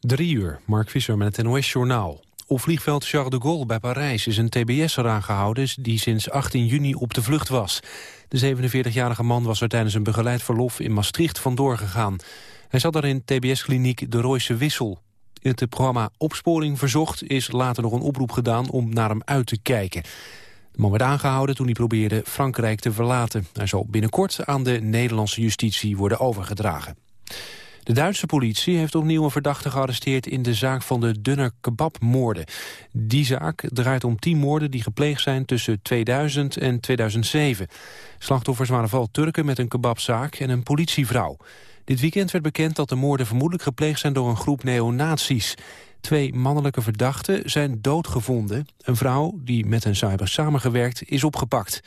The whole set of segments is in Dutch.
Drie uur, Mark Visser met het NOS-journaal. Op vliegveld Charles de Gaulle bij Parijs is een TBS'er aangehouden... die sinds 18 juni op de vlucht was. De 47-jarige man was er tijdens een begeleid verlof in Maastricht vandoor gegaan. Hij zat daar in TBS-kliniek De Royse Wissel. In het programma Opsporing Verzocht is later nog een oproep gedaan om naar hem uit te kijken. De man werd aangehouden toen hij probeerde Frankrijk te verlaten. Hij zal binnenkort aan de Nederlandse justitie worden overgedragen. De Duitse politie heeft opnieuw een verdachte gearresteerd in de zaak van de Dunner kebabmoorden. Die zaak draait om tien moorden die gepleegd zijn tussen 2000 en 2007. Slachtoffers waren vooral Turken met een kebabzaak en een politievrouw. Dit weekend werd bekend dat de moorden vermoedelijk gepleegd zijn door een groep neonazies. Twee mannelijke verdachten zijn doodgevonden. Een vrouw die met hen cyber samengewerkt is opgepakt.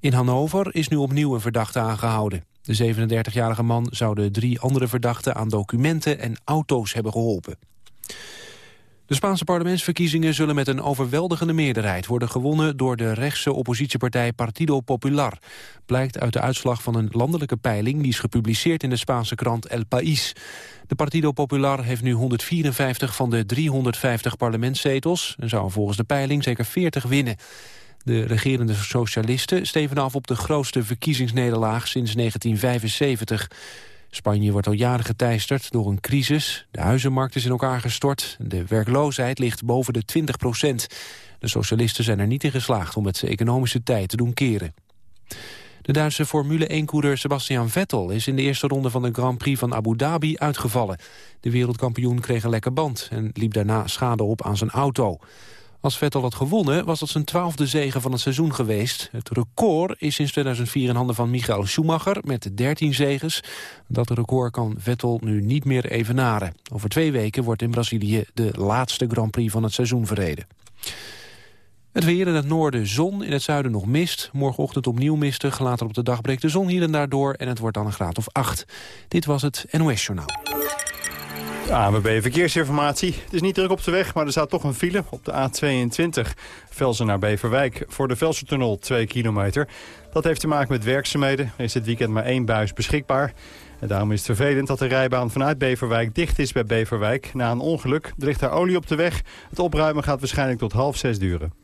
In Hannover is nu opnieuw een verdachte aangehouden. De 37-jarige man zou de drie andere verdachten aan documenten en auto's hebben geholpen. De Spaanse parlementsverkiezingen zullen met een overweldigende meerderheid worden gewonnen door de rechtse oppositiepartij Partido Popular. Blijkt uit de uitslag van een landelijke peiling die is gepubliceerd in de Spaanse krant El País. De Partido Popular heeft nu 154 van de 350 parlementszetels en zou volgens de peiling zeker 40 winnen. De regerende socialisten steven af op de grootste verkiezingsnederlaag sinds 1975. Spanje wordt al jaren geteisterd door een crisis. De huizenmarkt is in elkaar gestort. De werkloosheid ligt boven de 20 procent. De socialisten zijn er niet in geslaagd om het economische tijd te doen keren. De Duitse Formule 1-coureur Sebastian Vettel is in de eerste ronde van de Grand Prix van Abu Dhabi uitgevallen. De wereldkampioen kreeg een lekke band en liep daarna schade op aan zijn auto. Als Vettel had gewonnen was dat zijn twaalfde zege van het seizoen geweest. Het record is sinds 2004 in handen van Michael Schumacher met 13 zegens. Dat record kan Vettel nu niet meer evenaren. Over twee weken wordt in Brazilië de laatste Grand Prix van het seizoen verreden. Het weer in het noorden zon, in het zuiden nog mist. Morgenochtend opnieuw mistig, later op de dag breekt de zon hier en daar door... en het wordt dan een graad of 8. Dit was het NOS Journaal. ANWB Verkeersinformatie. Het is niet druk op de weg, maar er staat toch een file op de A22. Velsen naar Beverwijk. Voor de Velsertunnel 2 kilometer. Dat heeft te maken met werkzaamheden. Er is dit weekend maar één buis beschikbaar. En daarom is het vervelend dat de rijbaan vanuit Beverwijk dicht is bij Beverwijk. Na een ongeluk er ligt daar olie op de weg. Het opruimen gaat waarschijnlijk tot half zes duren.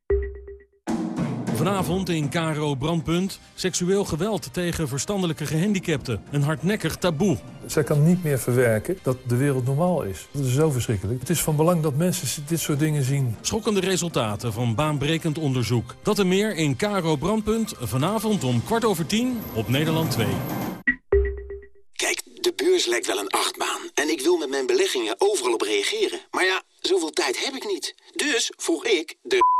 Vanavond in Caro Brandpunt. Seksueel geweld tegen verstandelijke gehandicapten. Een hardnekkig taboe. Zij kan niet meer verwerken dat de wereld normaal is. Dat is zo verschrikkelijk. Het is van belang dat mensen dit soort dingen zien. Schokkende resultaten van baanbrekend onderzoek. Dat en meer in Caro Brandpunt. Vanavond om kwart over tien op Nederland 2. Kijk, de beurs lijkt wel een achtbaan. En ik wil met mijn beleggingen overal op reageren. Maar ja, zoveel tijd heb ik niet. Dus vroeg ik de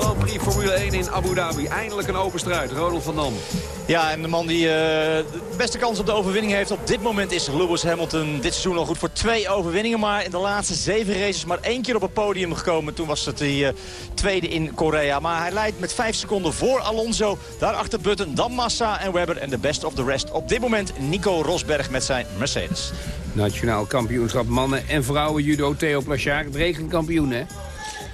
Grand Prix Formule 1 in Abu Dhabi. Eindelijk een open strijd. Ronald van Dam. Ja, en de man die uh, de beste kans op de overwinning heeft op dit moment is Lewis Hamilton. Dit seizoen al goed voor twee overwinningen. Maar in de laatste zeven races maar één keer op het podium gekomen. Toen was het de uh, tweede in Korea. Maar hij leidt met vijf seconden voor Alonso. Daarachter Button, dan Massa en Webber. En de best of the rest op dit moment Nico Rosberg met zijn Mercedes. Nationaal kampioenschap mannen en vrouwen judo Theo Plachard. Het regenkampioen hè?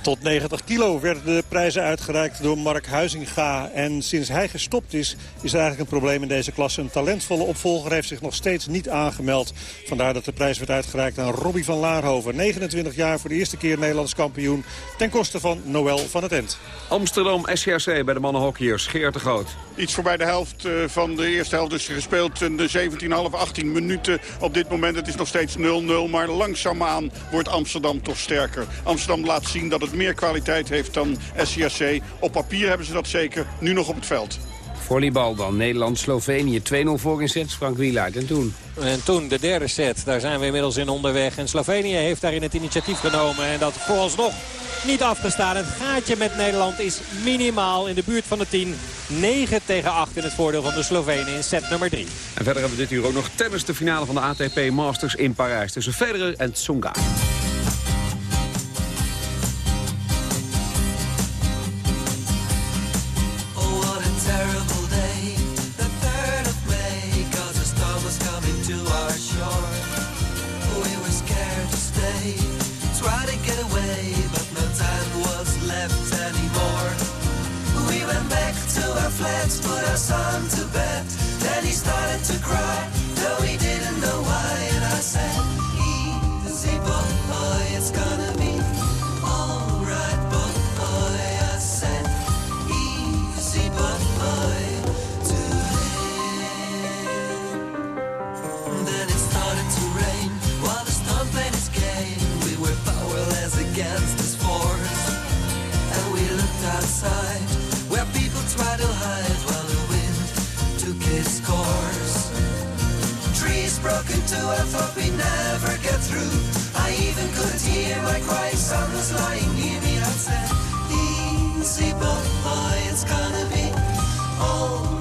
Tot 90 kilo werden de prijzen uitgereikt door Mark Huizinga. En sinds hij gestopt is, is er eigenlijk een probleem in deze klasse. Een talentvolle opvolger heeft zich nog steeds niet aangemeld. Vandaar dat de prijs werd uitgereikt aan Robbie van Laarhoven. 29 jaar voor de eerste keer Nederlands kampioen. Ten koste van Noël van het End. Amsterdam SCRC bij de mannenhockeyers. Geert de Groot. Iets voorbij de helft eh, van de eerste helft is gespeeld. In de 17,5, 18 minuten op dit moment. Het is nog steeds 0-0. Maar langzaamaan wordt Amsterdam toch sterker. Amsterdam laat zien dat het meer kwaliteit heeft dan SCRC. Op papier hebben ze dat zeker. Nu nog op het veld. Volleybal dan. Nederland-Slovenië. 2-0 voor in sets. Frank Wielaert. En toen? En toen de derde set. Daar zijn we inmiddels in onderweg. En Slovenië heeft daarin het initiatief genomen. En dat vooralsnog niet afgestaan. Het gaatje met Nederland is minimaal in de buurt van de 10. 9 tegen 8 in het voordeel van de Slovenen in set nummer 3. En verder hebben we dit uur ook nog tennis de finale van de ATP Masters in Parijs. Tussen Federer en Tsonga. sun to Into, I thought we'd never get through. I even could hear my crying son was lying near me. I said, Easy, boy, it's gonna be alright,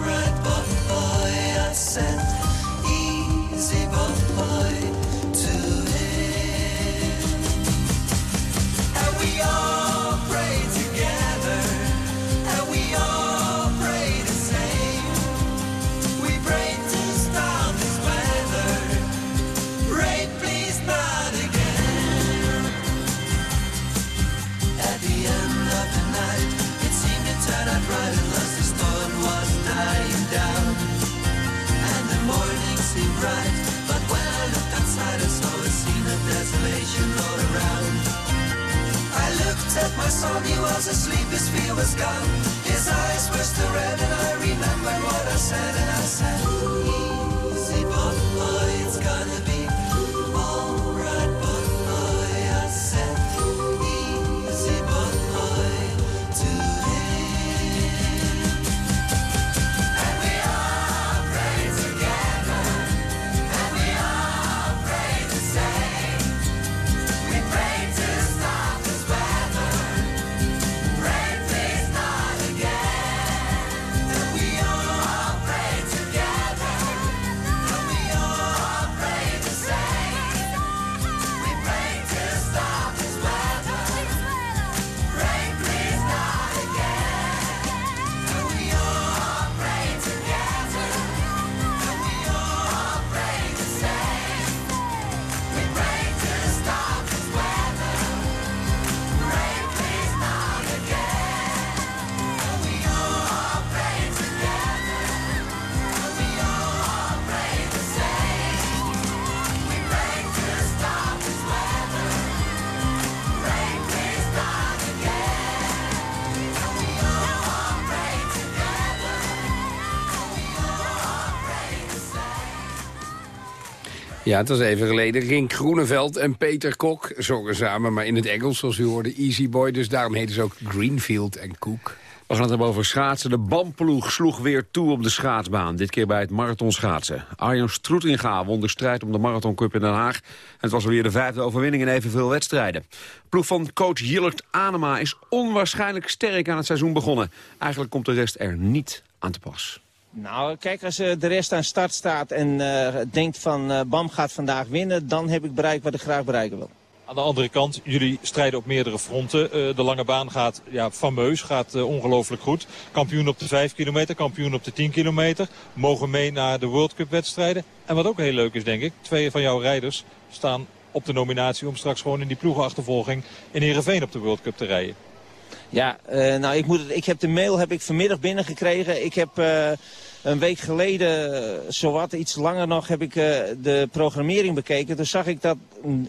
he was asleep, his fear was gone. His eyes were still red, and I remembered what I said, and I said, Ja, het was even geleden. Rink Groeneveld en Peter Kok zongen samen, maar in het Engels, zoals u hoorde, Easy Boy. Dus daarom heten ze ook Greenfield en Cook. We gaan het hebben over schaatsen. De BAM-ploeg sloeg weer toe op de schaatsbaan. Dit keer bij het marathon schaatsen. Arjen Stroetinga won de strijd om de Marathon Cup in Den Haag. En het was alweer de vijfde overwinning in evenveel wedstrijden. De ploeg van coach Jillert Anema is onwaarschijnlijk sterk aan het seizoen begonnen. Eigenlijk komt de rest er niet aan te pas. Nou, kijk, als eh, de rest aan start staat en eh, denkt van eh, Bam gaat vandaag winnen... dan heb ik bereikt wat ik graag bereiken wil. Aan de andere kant, jullie strijden op meerdere fronten. De lange baan gaat ja, fameus, gaat ongelooflijk goed. Kampioen op de 5 kilometer, kampioen op de 10 kilometer. Mogen mee naar de World Cup wedstrijden. En wat ook heel leuk is, denk ik, twee van jouw rijders staan op de nominatie om straks gewoon in die ploegenachtervolging in Heerenveen op de World Cup te rijden. Ja, eh, nou ik, moet het, ik heb de mail heb ik vanmiddag binnengekregen. Ik heb eh, een week geleden, eh, zowat iets langer nog, heb ik eh, de programmering bekeken. Toen zag ik dat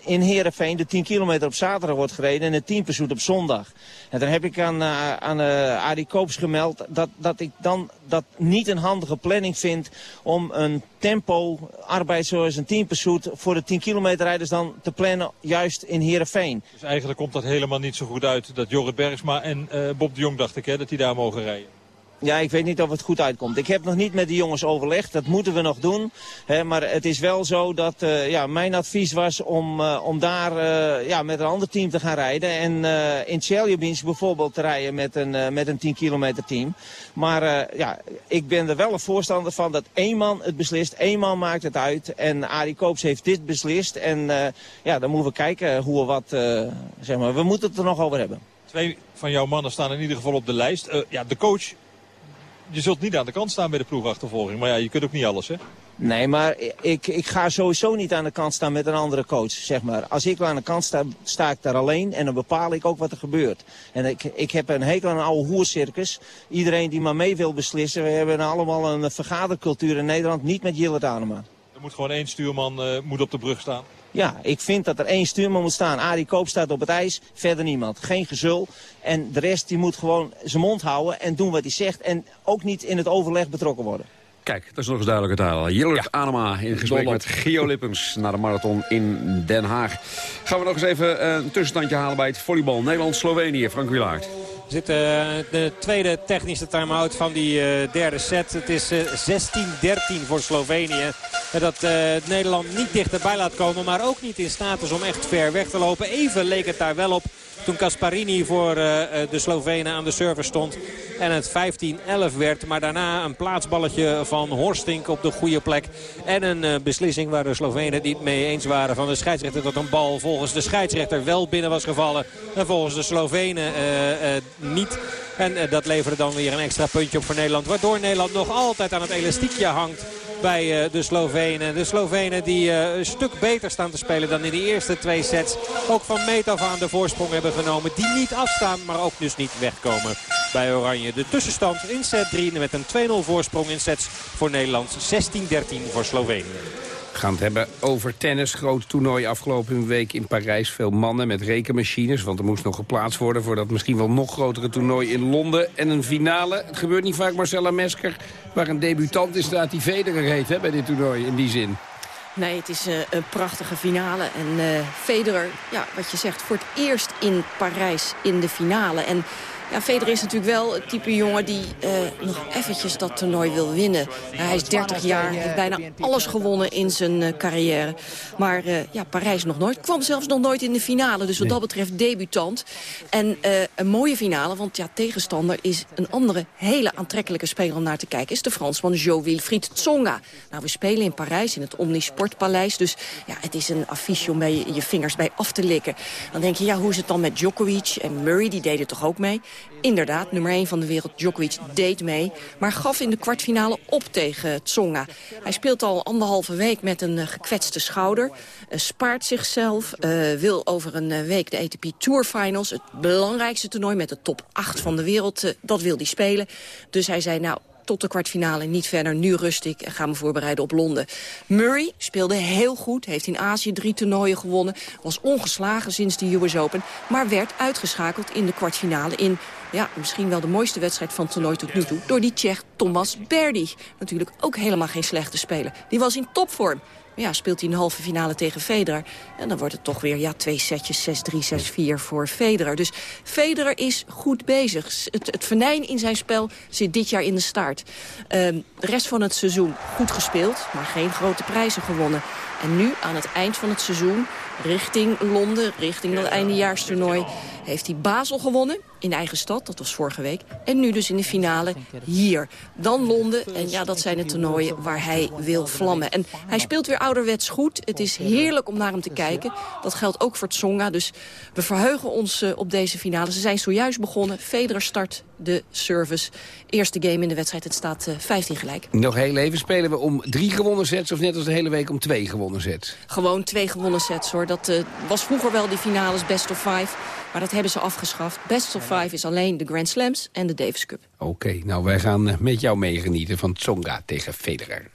in Heerenveen de 10 kilometer op zaterdag wordt gereden en de 10 pursuit op zondag. En dan heb ik aan, eh, aan Koops gemeld dat, dat ik dan dat niet een handige planning vind om een tempo arbeid zoals een 10 pursuit voor de 10 kilometer rijders dan te plannen juist in Heerenveen. Dus eigenlijk komt dat helemaal niet zo goed uit dat Jorrit Bergsma en Bob de Jong, dacht ik, hè, dat die daar mogen rijden. Ja, ik weet niet of het goed uitkomt. Ik heb nog niet met de jongens overlegd. Dat moeten we nog doen. Hè, maar het is wel zo dat eh, ja, mijn advies was om, eh, om daar eh, ja, met een ander team te gaan rijden. En in Chelyabinsk bijvoorbeeld te rijden met een, met een 10 kilometer team. Maar ja, ik ben er wel een voorstander van dat één man het beslist. Één man maakt het uit. En Arie Koops heeft dit beslist. En ja, dan moeten we kijken hoe we wat... zeg maar, we moeten het er nog over hebben. Twee van jouw mannen staan in ieder geval op de lijst. Ja, de coach, je zult niet aan de kant staan bij de ploegachtervolging. Maar ja, je kunt ook niet alles, hè? Nee, maar ik, ik ga sowieso niet aan de kant staan met een andere coach, zeg maar. Als ik aan de kant sta, sta ik daar alleen en dan bepaal ik ook wat er gebeurt. En ik, ik heb een hekel aan oude hoercircus. Iedereen die maar mee wil beslissen. We hebben allemaal een vergadercultuur in Nederland, niet met Jillet Anema. Er moet gewoon één stuurman eh, moet op de brug staan. Ja, ik vind dat er één stuurman moet staan. Arie Koop staat op het ijs, verder niemand. Geen gezul. En de rest die moet gewoon zijn mond houden en doen wat hij zegt. En ook niet in het overleg betrokken worden. Kijk, dat is nog eens duidelijke taal. Jillert Anema in gesprek met Gio Lippens naar de marathon in Den Haag. Gaan we nog eens even eh, een tussenstandje halen bij het volleybal. Nederland-Slovenië, Frank Wilaert. Zitten eh, de tweede technische time-out van die eh, derde set. Het is eh, 16-13 voor Slovenië. En dat eh, Nederland niet dichterbij laat komen, maar ook niet in staat is om echt ver weg te lopen. Even leek het daar wel op toen Casparini voor eh, eh, de Slovenen aan de server stond. En het 15-11 werd. Maar daarna een plaatsballetje van Horstink op de goede plek. En een eh, beslissing waar de Slovenen niet mee eens waren van de scheidsrechter. Dat een bal volgens de scheidsrechter wel binnen was gevallen. En volgens de Slovenen niet. En dat leverde dan weer een extra puntje op voor Nederland. Waardoor Nederland nog altijd aan het elastiekje hangt bij eh, de Slovenen. De Slovenen die eh, een stuk beter staan te spelen dan in de eerste twee sets. Ook van meet af aan de voorsprong hebben genomen. Die niet afstaan, maar ook dus niet wegkomen bij Oranje. De tussenstand in set 3 met een 2-0 voorsprong in sets voor Nederland. 16-13 voor Slovenië. We gaan het hebben over tennis. Groot toernooi afgelopen week in Parijs. Veel mannen met rekenmachines, want er moest nog geplaatst worden... voor dat misschien wel nog grotere toernooi in Londen. En een finale. Het gebeurt niet vaak, Marcella Mesker... waar een debutant is staat die Federer heet hè, bij dit toernooi in die zin. Nee, het is eh, een prachtige finale. En eh, Federer, ja, wat je zegt, voor het eerst in Parijs in de finale. En ja, Federer is natuurlijk wel het type jongen die eh, nog eventjes dat toernooi wil winnen. hij is 30 jaar, heeft bijna alles gewonnen in zijn eh, carrière. Maar eh, ja, Parijs nog nooit. Kwam zelfs nog nooit in de finale, dus wat dat betreft debutant. En een mooie finale, want ja, tegenstander is een andere hele aantrekkelijke speler om naar te kijken. Is de Fransman Jo-Wilfried Tsonga. Nou, we spelen in Parijs, in het Omnisportpaleis. Dus ja, het is een affiche om bij je, je vingers bij af te likken. Dan denk je, ja, hoe is het dan met Djokovic en Murray? Die deden toch ook mee? Inderdaad, nummer 1 van de wereld, Djokovic, deed mee. Maar gaf in de kwartfinale op tegen Tsonga. Hij speelt al anderhalve week met een eh, gekwetste schouder. eh, spaart zichzelf, eh, wil over een week de ATP Tour Finals... het belangrijkste toernooi met de top 8 van de wereld, dat wil hij spelen. Dus hij zei, nou, tot de kwartfinale, niet verder. Nu rust ik en ga me voorbereiden op Londen. Murray speelde heel goed, heeft in Azië drie toernooien gewonnen. Was ongeslagen sinds de US Open, maar werd uitgeschakeld in de kwartfinale... in ja, misschien wel de mooiste wedstrijd van toernooi tot nu toe... door die Tsjech Thomas Berdy. Natuurlijk ook helemaal geen slechte speler. Die was in topvorm. Ja, speelt hij een halve finale tegen Federer. En dan wordt het toch weer ja, twee setjes, 6-3, 6-4 voor Federer. Dus Federer is goed bezig. Het, het venijn in zijn spel zit dit jaar in de start. Ehm, de rest van het seizoen goed gespeeld, maar geen grote prijzen gewonnen. En nu, aan het eind van het seizoen, richting Londen, richting dat eindejaarstoernooi... heeft hij Basel gewonnen in eigen stad, dat was vorige week. En nu dus in de finale hier. Dan Londen. En ja, dat zijn de toernooien waar hij wil vlammen. En hij speelt weer ouderwets goed. Het is heerlijk om naar hem te kijken. Dat geldt ook voor Tsonga. Dus we verheugen ons eh, op deze finale. Ze zijn zojuist begonnen. Federer start de service. Eerste game in de wedstrijd. Het staat eh, 15 gelijk. Nog heel even, spelen we om drie gewonnen sets... of net als de hele week om twee gewonnen sets? Gewoon twee gewonnen sets hoor. Dat eh, was vroeger wel die finales best of five. Maar dat hebben ze afgeschaft. Best of five is alleen de Grand Slams en de Davis Cup. Oké, nou wij gaan eh, met jou meegenieten van Tsonga tegen Federer.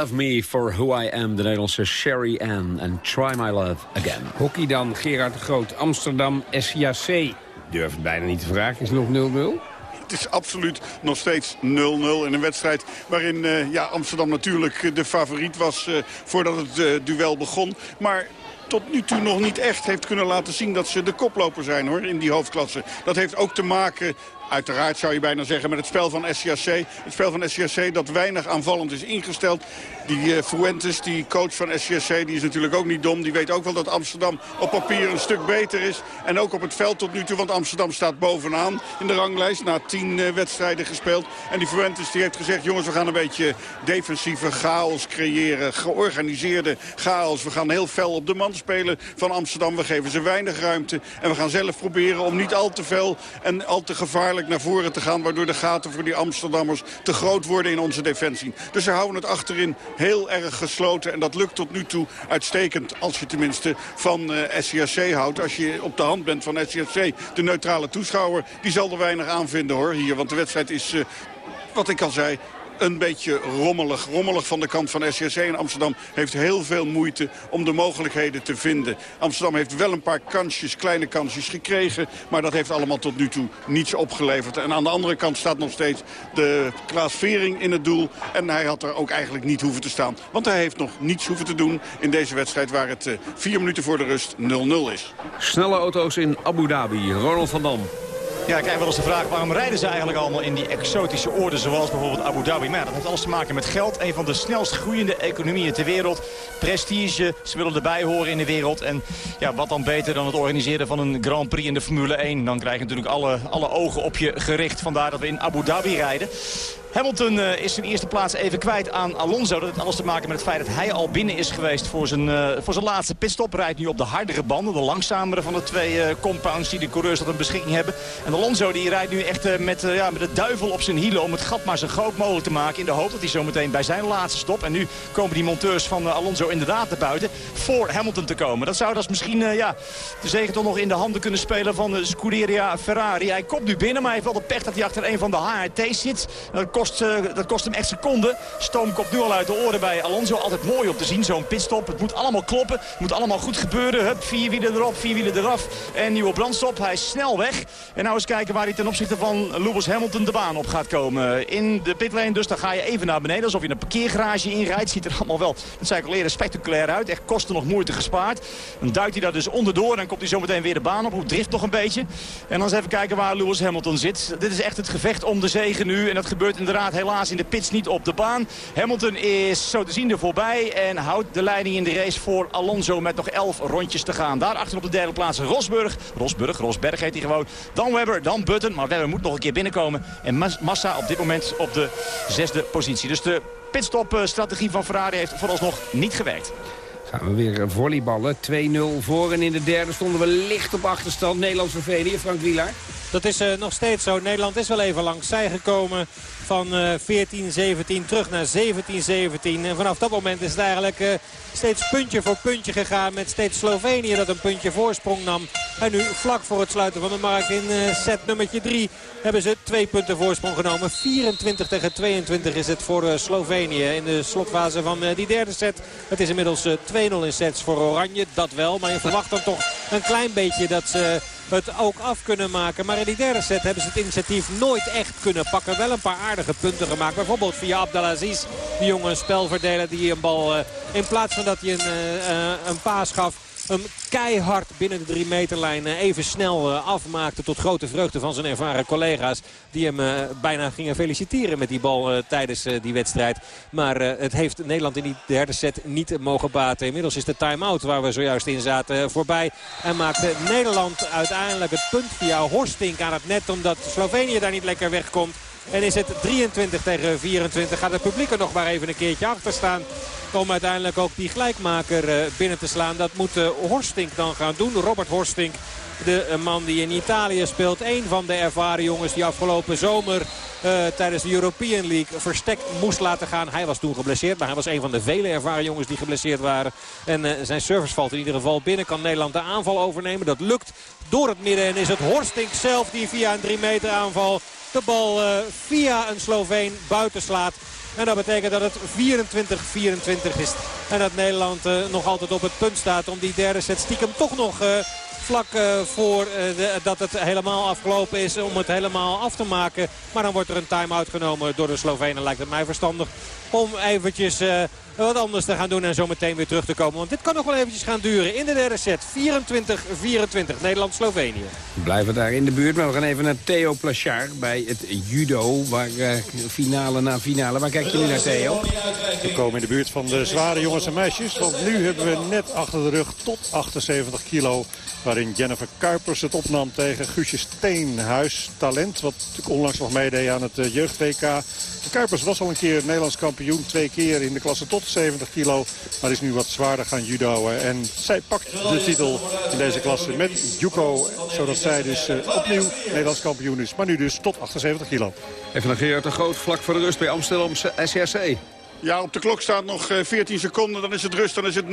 Love Me For Who I Am, de Nederlandse Sherry Ann en Try My Love Again. Hockey dan, Gerard de Groot, Amsterdam, SJC. Durf het bijna niet te vragen, is nog 0-0? Het is absoluut nog steeds 0-0 in een wedstrijd waarin eh, ja, Amsterdam natuurlijk eh, de favoriet was eh, voordat het eh, duel begon. Maar tot nu toe nog niet echt heeft kunnen laten zien dat ze de koploper zijn hoor, in die hoofdklasse. Dat heeft ook te maken Uiteraard zou je bijna zeggen met het spel van SCAC. Het spel van SCAC dat weinig aanvallend is ingesteld. Die eh, Fuentes, die coach van SCAC, die is natuurlijk ook niet dom. Die weet ook wel dat Amsterdam op papier een stuk beter is. En ook op het veld tot nu toe, want Amsterdam staat bovenaan in de ranglijst. Na tien eh, wedstrijden gespeeld. En die Fuentes die heeft gezegd, jongens we gaan een beetje defensieve chaos creëren. Georganiseerde chaos. We gaan heel fel op de man spelen van Amsterdam. We geven ze weinig ruimte. En we gaan zelf proberen om niet al te fel en al te gevaarlijk naar voren te gaan. Waardoor de gaten voor die Amsterdammers te groot worden in onze defensie. Dus ze houden het achterin heel erg gesloten. En dat lukt tot nu toe uitstekend. Als je tenminste van SCRC houdt. Als je op de hand bent van SCRC. De neutrale toeschouwer. Die zal er weinig aan vinden hoor hier. Want de wedstrijd is, eh, wat ik al zei, een beetje rommelig. Rommelig van de kant van SCRC. En Amsterdam heeft heel veel moeite om de mogelijkheden te vinden. Amsterdam heeft wel een paar kansjes, kleine kansjes gekregen. Maar dat heeft allemaal tot nu toe niets opgeleverd. En aan de andere kant staat nog steeds de Klaas Vering in het doel. En hij had er ook eigenlijk niet hoeven te staan. Want hij heeft nog niets hoeven te doen in deze wedstrijd... waar het eh, vier minuten voor de rust 0-0 is. Snelle auto's in Abu Dhabi. Ronald van Dam. Ja, kijk wel eens de vraag, waarom rijden ze eigenlijk allemaal in die exotische oorden zoals bijvoorbeeld Abu Dhabi? Maar dat heeft alles te maken met geld. Een van de snelst groeiende economieën ter wereld. Prestige, ze willen erbij horen in de wereld. En ja, wat dan beter dan het organiseren van een Grand Prix in de Formule 1. Dan krijg je natuurlijk alle, alle ogen op je gericht. Vandaar dat we in Abu Dhabi rijden. Hamilton uh, is zijn eerste plaats even kwijt aan Alonso. Dat heeft alles te maken met het feit dat hij al binnen is geweest voor zijn, uh, voor zijn laatste pitstop. Rijdt nu op de hardere banden, de langzamere van de twee uh, compounds die de coureurs tot een beschikking hebben. En Alonso die rijdt nu echt met, ja, met de duivel op zijn hielen om het gat maar zo groot mogelijk te maken. In de hoop dat hij zo meteen bij zijn laatste stop. En nu komen die monteurs van Alonso inderdaad naar buiten voor Hamilton te komen. Dat zou dus misschien ja, de zegen toch nog in de handen kunnen spelen van de Scuderia Ferrari. Hij komt nu binnen, maar hij heeft wel de pech dat hij achter een van de HRT's zit. Kost, uh, dat kost hem echt seconden. Stoom komt nu al uit de oren bij Alonso. Altijd mooi om te zien, zo'n pitstop. Het moet allemaal kloppen. Het moet allemaal goed gebeuren. Hup, vier wielen erop, vier wielen eraf. En nieuwe brandstop. Hij is snel weg. En nou eens kijken waar hij ten opzichte van Lewis Hamilton de baan op gaat komen. In de pitlane dus, dan ga je even naar beneden. Alsof je een parkeergarage inrijdt. Ziet er allemaal wel, dat zei ik al eerder, spectaculair uit. Echt kosten nog moeite gespaard. Dan duikt hij daar dus onderdoor. En dan komt hij zo meteen weer de baan op. Hoe drift nog een beetje. En dan eens even kijken waar Lewis Hamilton zit. Dit is echt het gevecht om de zegen nu. En dat gebeurt inderdaad helaas in de pits niet op de baan. Hamilton is zo te zien er voorbij en houdt de leiding in de race voor Alonso met nog 11 rondjes te gaan. Daarachter op de derde plaats Rosburg. Rosburg, Rosberg heet hij gewoon. Dan Webber, dan Button. Maar Webber moet nog een keer binnenkomen. En Massa op dit moment op de zesde positie. Dus de pitstop-strategie van Ferrari heeft vooralsnog niet gewerkt. Gaan we weer volleyballen. 2-0 voor en in de derde stonden we licht op achterstand. Nederlands-Slovenië, Frank Wielaar. Dat is uh, nog steeds zo. Nederland is wel even langs zij gekomen van uh, 14-17 terug naar 17-17. En vanaf dat moment is het eigenlijk uh, steeds puntje voor puntje gegaan. Met steeds Slovenië dat een puntje voorsprong nam. En nu vlak voor het sluiten van de markt in set nummertje 3 hebben ze twee punten voorsprong genomen. 24 tegen 22 is het voor Slovenië in de slotfase van die derde set. Het is inmiddels 2-0 in sets voor Oranje, dat wel. Maar je verwacht dan toch een klein beetje dat ze het ook af kunnen maken. Maar in die derde set hebben ze het initiatief nooit echt kunnen pakken. Wel een paar aardige punten gemaakt. Bijvoorbeeld via Abdelaziz, die jonge spelverdeler die een bal uh, in plaats van dat hij een, uh, een paas gaf hem keihard binnen de drie meterlijn even snel afmaakte. Tot grote vreugde van zijn ervaren collega's. Die hem bijna gingen feliciteren met die bal tijdens die wedstrijd. Maar het heeft Nederland in die derde set niet mogen baten. Inmiddels is de time-out waar we zojuist in zaten voorbij. En maakte Nederland uiteindelijk het punt via Horstink aan het net. Omdat Slovenië daar niet lekker wegkomt. En is het 23 tegen 24. Gaat het publiek er nog maar even een keertje achter staan. Om uiteindelijk ook die gelijkmaker binnen te slaan. Dat moet Horstink dan gaan doen. Robert Horstink. De man die in Italië speelt. Een van de ervaren jongens die afgelopen zomer tijdens de European League verstek moest laten gaan. Hij was toen geblesseerd, maar hij was een van de vele ervaren jongens die geblesseerd waren. En zijn service valt in ieder geval binnen. Kan Nederland de aanval overnemen. Dat lukt door het midden. En is het Horstink zelf die via een 3 meter aanval de bal uh, via een Sloveen buiten slaat. En dat betekent dat het 24-24 is. En dat Nederland uh, nog altijd op het punt staat om die derde set stiekem toch nog... Vlak uh, voor de, dat het helemaal afgelopen is om het helemaal af te maken. Maar dan wordt er een time-out genomen door de Slovenen. Lijkt het mij verstandig om eventjes uh, wat anders te gaan doen en zo meteen weer terug te komen. Want dit kan nog wel eventjes gaan duren in de derde set. 24-24 Nederland-Slovenië. We blijven daar in de buurt, maar we gaan even naar Theo Plachard bij het judo. Waar uh, finale na finale. Waar kijk je nu naar Theo? We komen in de buurt van de zware jongens en meisjes. Want nu hebben we net achter de rug tot 78 kilo waarin Jennifer Kuipers het opnam tegen Guusje Steenhuis. Talent, wat onlangs nog meedeed aan het uh, jeugd-WK. Kuipers was al een keer Nederlands kampioen. Twee keer in de klasse tot 70 kilo. Maar is nu wat zwaarder gaan judoën. En zij pakt de titel in deze klasse met Juko. Zodat zij dus uh, opnieuw Nederlands kampioen is. Maar nu dus tot 78 kilo. Even naar Gerard de Groot, vlak voor de rust bij Amsterdam SRC. Ja, op de klok staat nog 14 seconden. Dan is het rust, dan is het 0-0.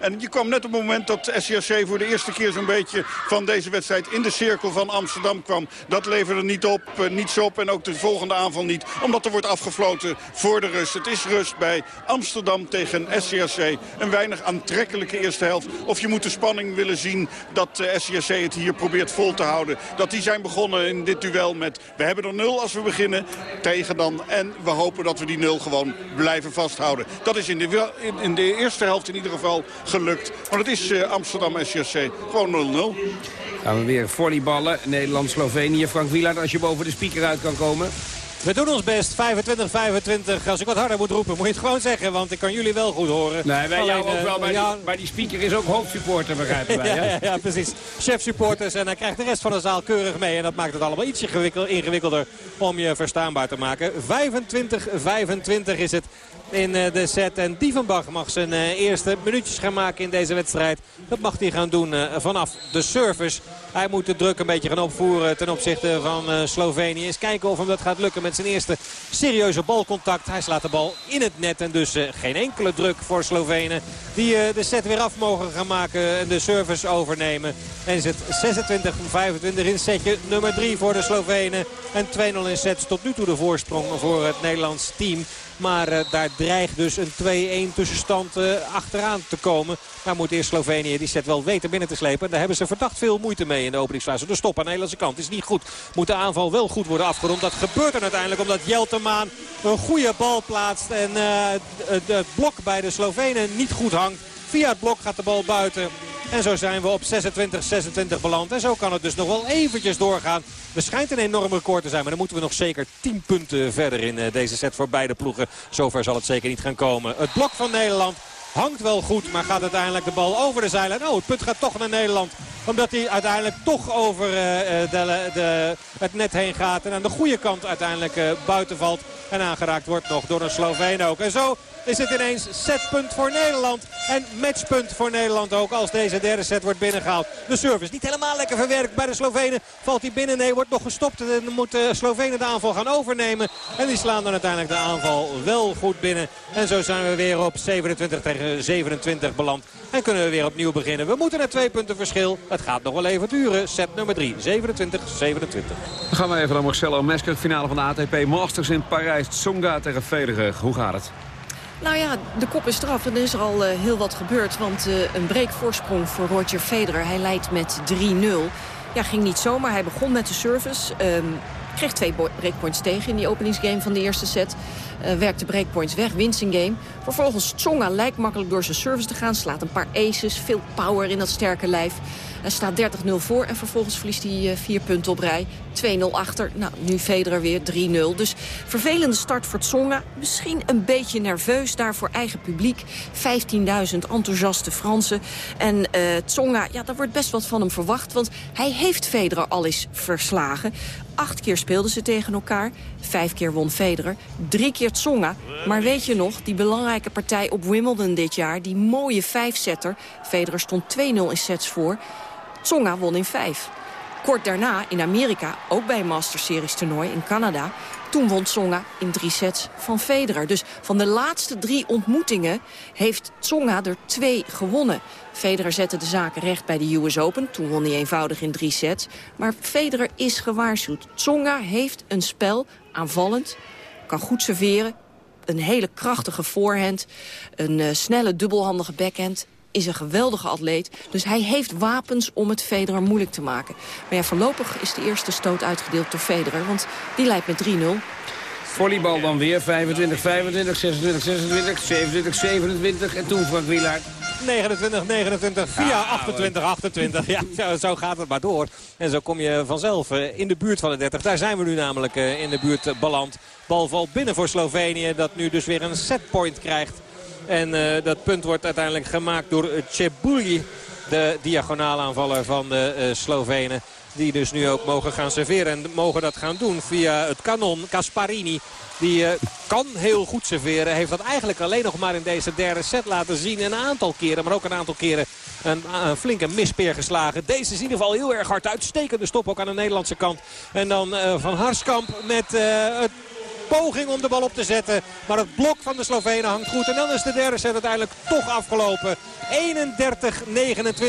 En je kwam net op het moment dat SCRC voor de eerste keer zo'n beetje van deze wedstrijd in de cirkel van Amsterdam kwam. Dat leverde niet op, uh, niets op en ook de volgende aanval niet. Omdat er wordt afgefloten voor de rust. Het is rust bij Amsterdam tegen SCRC. Een weinig aantrekkelijke eerste helft. Of je moet de spanning willen zien dat uh, SCRC het hier probeert vol te houden. Dat die zijn begonnen in dit duel met... We hebben er 0 als we beginnen tegen dan. En we hopen dat we die 0 gewoon blijven blijven vasthouden. Dat is in de, in, in de eerste helft in ieder geval gelukt. Maar het is uh, Amsterdam SJC gewoon 0-0. Gaan we weer volleyballen. Nederland-Slovenië. Frank Wielaert, als je boven de speaker uit kan komen. We doen ons best. 25-25. Als ik wat harder moet roepen, moet je het gewoon zeggen. Want ik kan jullie wel goed horen. Nee, wij jou Alleen, ook eh, wel. Maar, ja, die, maar die speaker is ook hoofdsupporter, begrijpen wij. ja, ja, ja, precies. Chef supporters en hij krijgt de rest van de zaal keurig mee. En dat maakt het allemaal ietsje gewikkel- ingewikkelder om je verstaanbaar te maken. 25-25 is het in eh, de set. En Dievenbach mag zijn eh, eerste minuutjes gaan maken in deze wedstrijd. Dat mag hij gaan doen eh, vanaf de service. Hij moet de druk een beetje gaan opvoeren ten opzichte van Slovenië. Eens kijken of hem dat gaat lukken met zijn eerste serieuze balcontact. Hij slaat de bal in het net en dus geen enkele druk voor Slovenen. Die de set weer af mogen gaan maken en de service overnemen. En is het 26-25 in setje nummer 3 voor de Slovenen. En 2-0 in sets tot nu toe de voorsprong voor het Nederlands team. Maar eh, daar dreigt dus een 2-1 tussenstand eh, achteraan te komen. Maar moet eerst Slovenië die set wel weten binnen te slepen. En daar hebben ze verdacht veel moeite mee in de openingsfase. De stop aan de Nederlandse kant is niet goed. Moet de aanval wel goed worden afgerond. Dat gebeurt er uiteindelijk omdat Jeltemaan een goede bal plaatst. En eh, het blok bij de Slovenen niet goed hangt. Via het blok gaat de bal buiten. En zo zijn we op 26-26 beland. En zo kan het dus nog wel eventjes doorgaan. Er schijnt een enorm record te zijn. Maar dan moeten we nog zeker 10 punten verder in eh, deze set voor beide ploegen. Zover zal het zeker niet gaan komen. Het blok van Nederland hangt wel goed. Maar gaat uiteindelijk de bal over de. En oh, het punt gaat toch naar Nederland. Omdat hij uiteindelijk toch over eh, eh, de, de, het net heen gaat. En aan de goede kant uiteindelijk eh, buiten valt. En aangeraakt wordt nog door een Sloveen ook. En zo is het ineens setpunt voor Nederland. En matchpunt voor Nederland ook als deze derde set wordt binnengehaald. De service niet helemaal lekker verwerkt bij de Slovenen. Valt hij binnen? Nee, wordt nog gestopt. En dan moet de Slovenen de aanval gaan overnemen. En die slaan dan uiteindelijk de aanval wel goed binnen. En zo zijn we weer op 27 tegen 27 beland. En kunnen we weer opnieuw beginnen. We moeten naar twee punten verschil. Het gaat nog wel even duren. Set nummer 3, 27, 27. Dan gaan we even naar Marcelo Mesker, finale van de ATP Masters in Parijs. Tsonga tegen Federer. Hoe gaat het? Nou ja, de kop is eraf en er is al eh, heel wat gebeurd. Want eh, een breekvoorsprong voor Roger Federer. Hij leidt met 3-0. Ja, ging niet zomaar. Hij begon met de service. ehm, kreeg twee breakpoints tegen in die openingsgame van de eerste set. Eh, werkte breakpoints weg, wint zijn game. Vervolgens Tsonga lijkt makkelijk door zijn service te gaan. Slaat een paar aces, veel power in dat sterke lijf. Hij staat 30-0 voor en vervolgens verliest hij eh, vier punten op rij. 2-0 achter. Nou, nu Federer weer 3-0. Dus vervelende start voor Tsonga. Misschien een beetje nerveus daar voor eigen publiek. 15.000 enthousiaste Fransen. En eh Tsonga, ja, daar wordt best wat van hem verwacht. Want hij heeft Federer al eens verslagen. Acht keer speelden ze tegen elkaar. Vijf keer won Federer. Drie keer Tsonga. Maar weet je nog, die belangrijke partij op Wimbledon dit jaar... die mooie vijfsetter. Federer stond 2-0 in sets voor. Tsonga won in vijf. Kort daarna in Amerika, ook bij een Master Series toernooi in Canada... toen won Tsonga in drie sets van Federer. Dus van de laatste drie ontmoetingen heeft Tsonga er twee gewonnen. Federer zette de zaken recht bij de US Open. Toen won hij eenvoudig in drie sets. Maar Federer is gewaarschuwd. Tsonga heeft een spel, aanvallend, kan goed serveren... een hele krachtige voorhand, een eh, snelle dubbelhandige backhand is een geweldige atleet. Dus hij heeft wapens om het Federer moeilijk te maken. Maar ja, voorlopig is de eerste stoot uitgedeeld door Federer. Want die leidt met 3-0. Volleybal dan weer. 25, 25, 26, 26, 27, 27. En toen Frank Wielaert. 29, 29, via Ja, 28, 28. Ja, zo, zo gaat het maar door. En zo kom je vanzelf eh, in de buurt van de 30. Daar zijn we nu namelijk eh, in de buurt eh, beland. Bal valt binnen voor Slovenië. Dat nu dus weer een setpoint krijgt. En dat punt wordt uiteindelijk gemaakt door uh, Cebulji. De diagonaalaanvaller van de eh, Slovenen. Die dus nu ook mogen gaan serveren. En mogen dat gaan doen via het kanon Casparini. Die eh, kan heel goed serveren. Heeft dat eigenlijk alleen nog maar in deze derde set laten zien. Een aantal keren, maar ook een aantal keren een, een flinke mispeer geslagen. Deze is in ieder geval heel erg hard. Uitstekende stop ook aan de Nederlandse kant. En dan eh, Van Harskamp met eh, het poging om de bal op te zetten. Maar het blok van de Slovenen hangt goed. En dan is de derde set uiteindelijk toch afgelopen. 31-29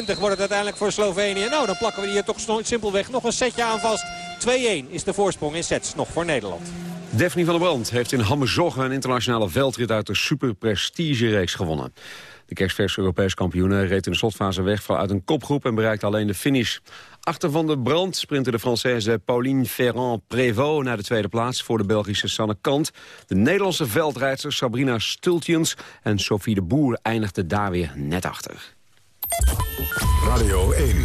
wordt het uiteindelijk voor Slovenië. Nou, dan plakken we hier toch simpelweg nog een setje aan vast. 2-1 is de voorsprong in sets nog voor Nederland. Daphne van der Brand heeft in Hammezogge een internationale veldrit uit de Super Prestige Reeks gewonnen. De kerstverse Europees kampioene reed in de slotfase weg vanuit een kopgroep en bereikte alleen de finish. Achter van der Brand sprintte de Française Pauline Ferrand-Prévot naar de tweede plaats voor de Belgische Sanne Kant. De Nederlandse veldrijdster Sabrina Stultjens en Sophie de Boer eindigden daar weer net achter. Radio 1,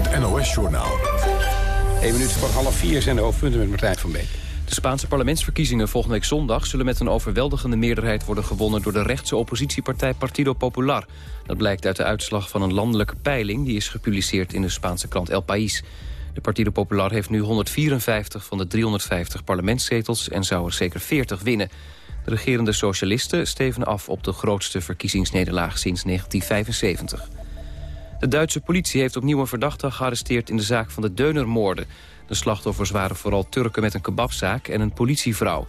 het NOS-journaal. 1 minuut voor half vier zijn de hoofdpunten met Martijn van Beek. De Spaanse parlementsverkiezingen volgende week zondag... zullen met een overweldigende meerderheid worden gewonnen... door de rechtse oppositiepartij Partido Popular. Dat blijkt uit de uitslag van een landelijke peiling... die is gepubliceerd in de Spaanse krant El País. De Partido Popular heeft nu 154 van de 350 parlementszetels... en zou er zeker 40 winnen. De regerende socialisten steven af op de grootste verkiezingsnederlaag sinds 1975. De Duitse politie heeft opnieuw een verdachte gearresteerd... in de zaak van de Deunermoorden. De slachtoffers waren vooral Turken met een kebabzaak en een politievrouw.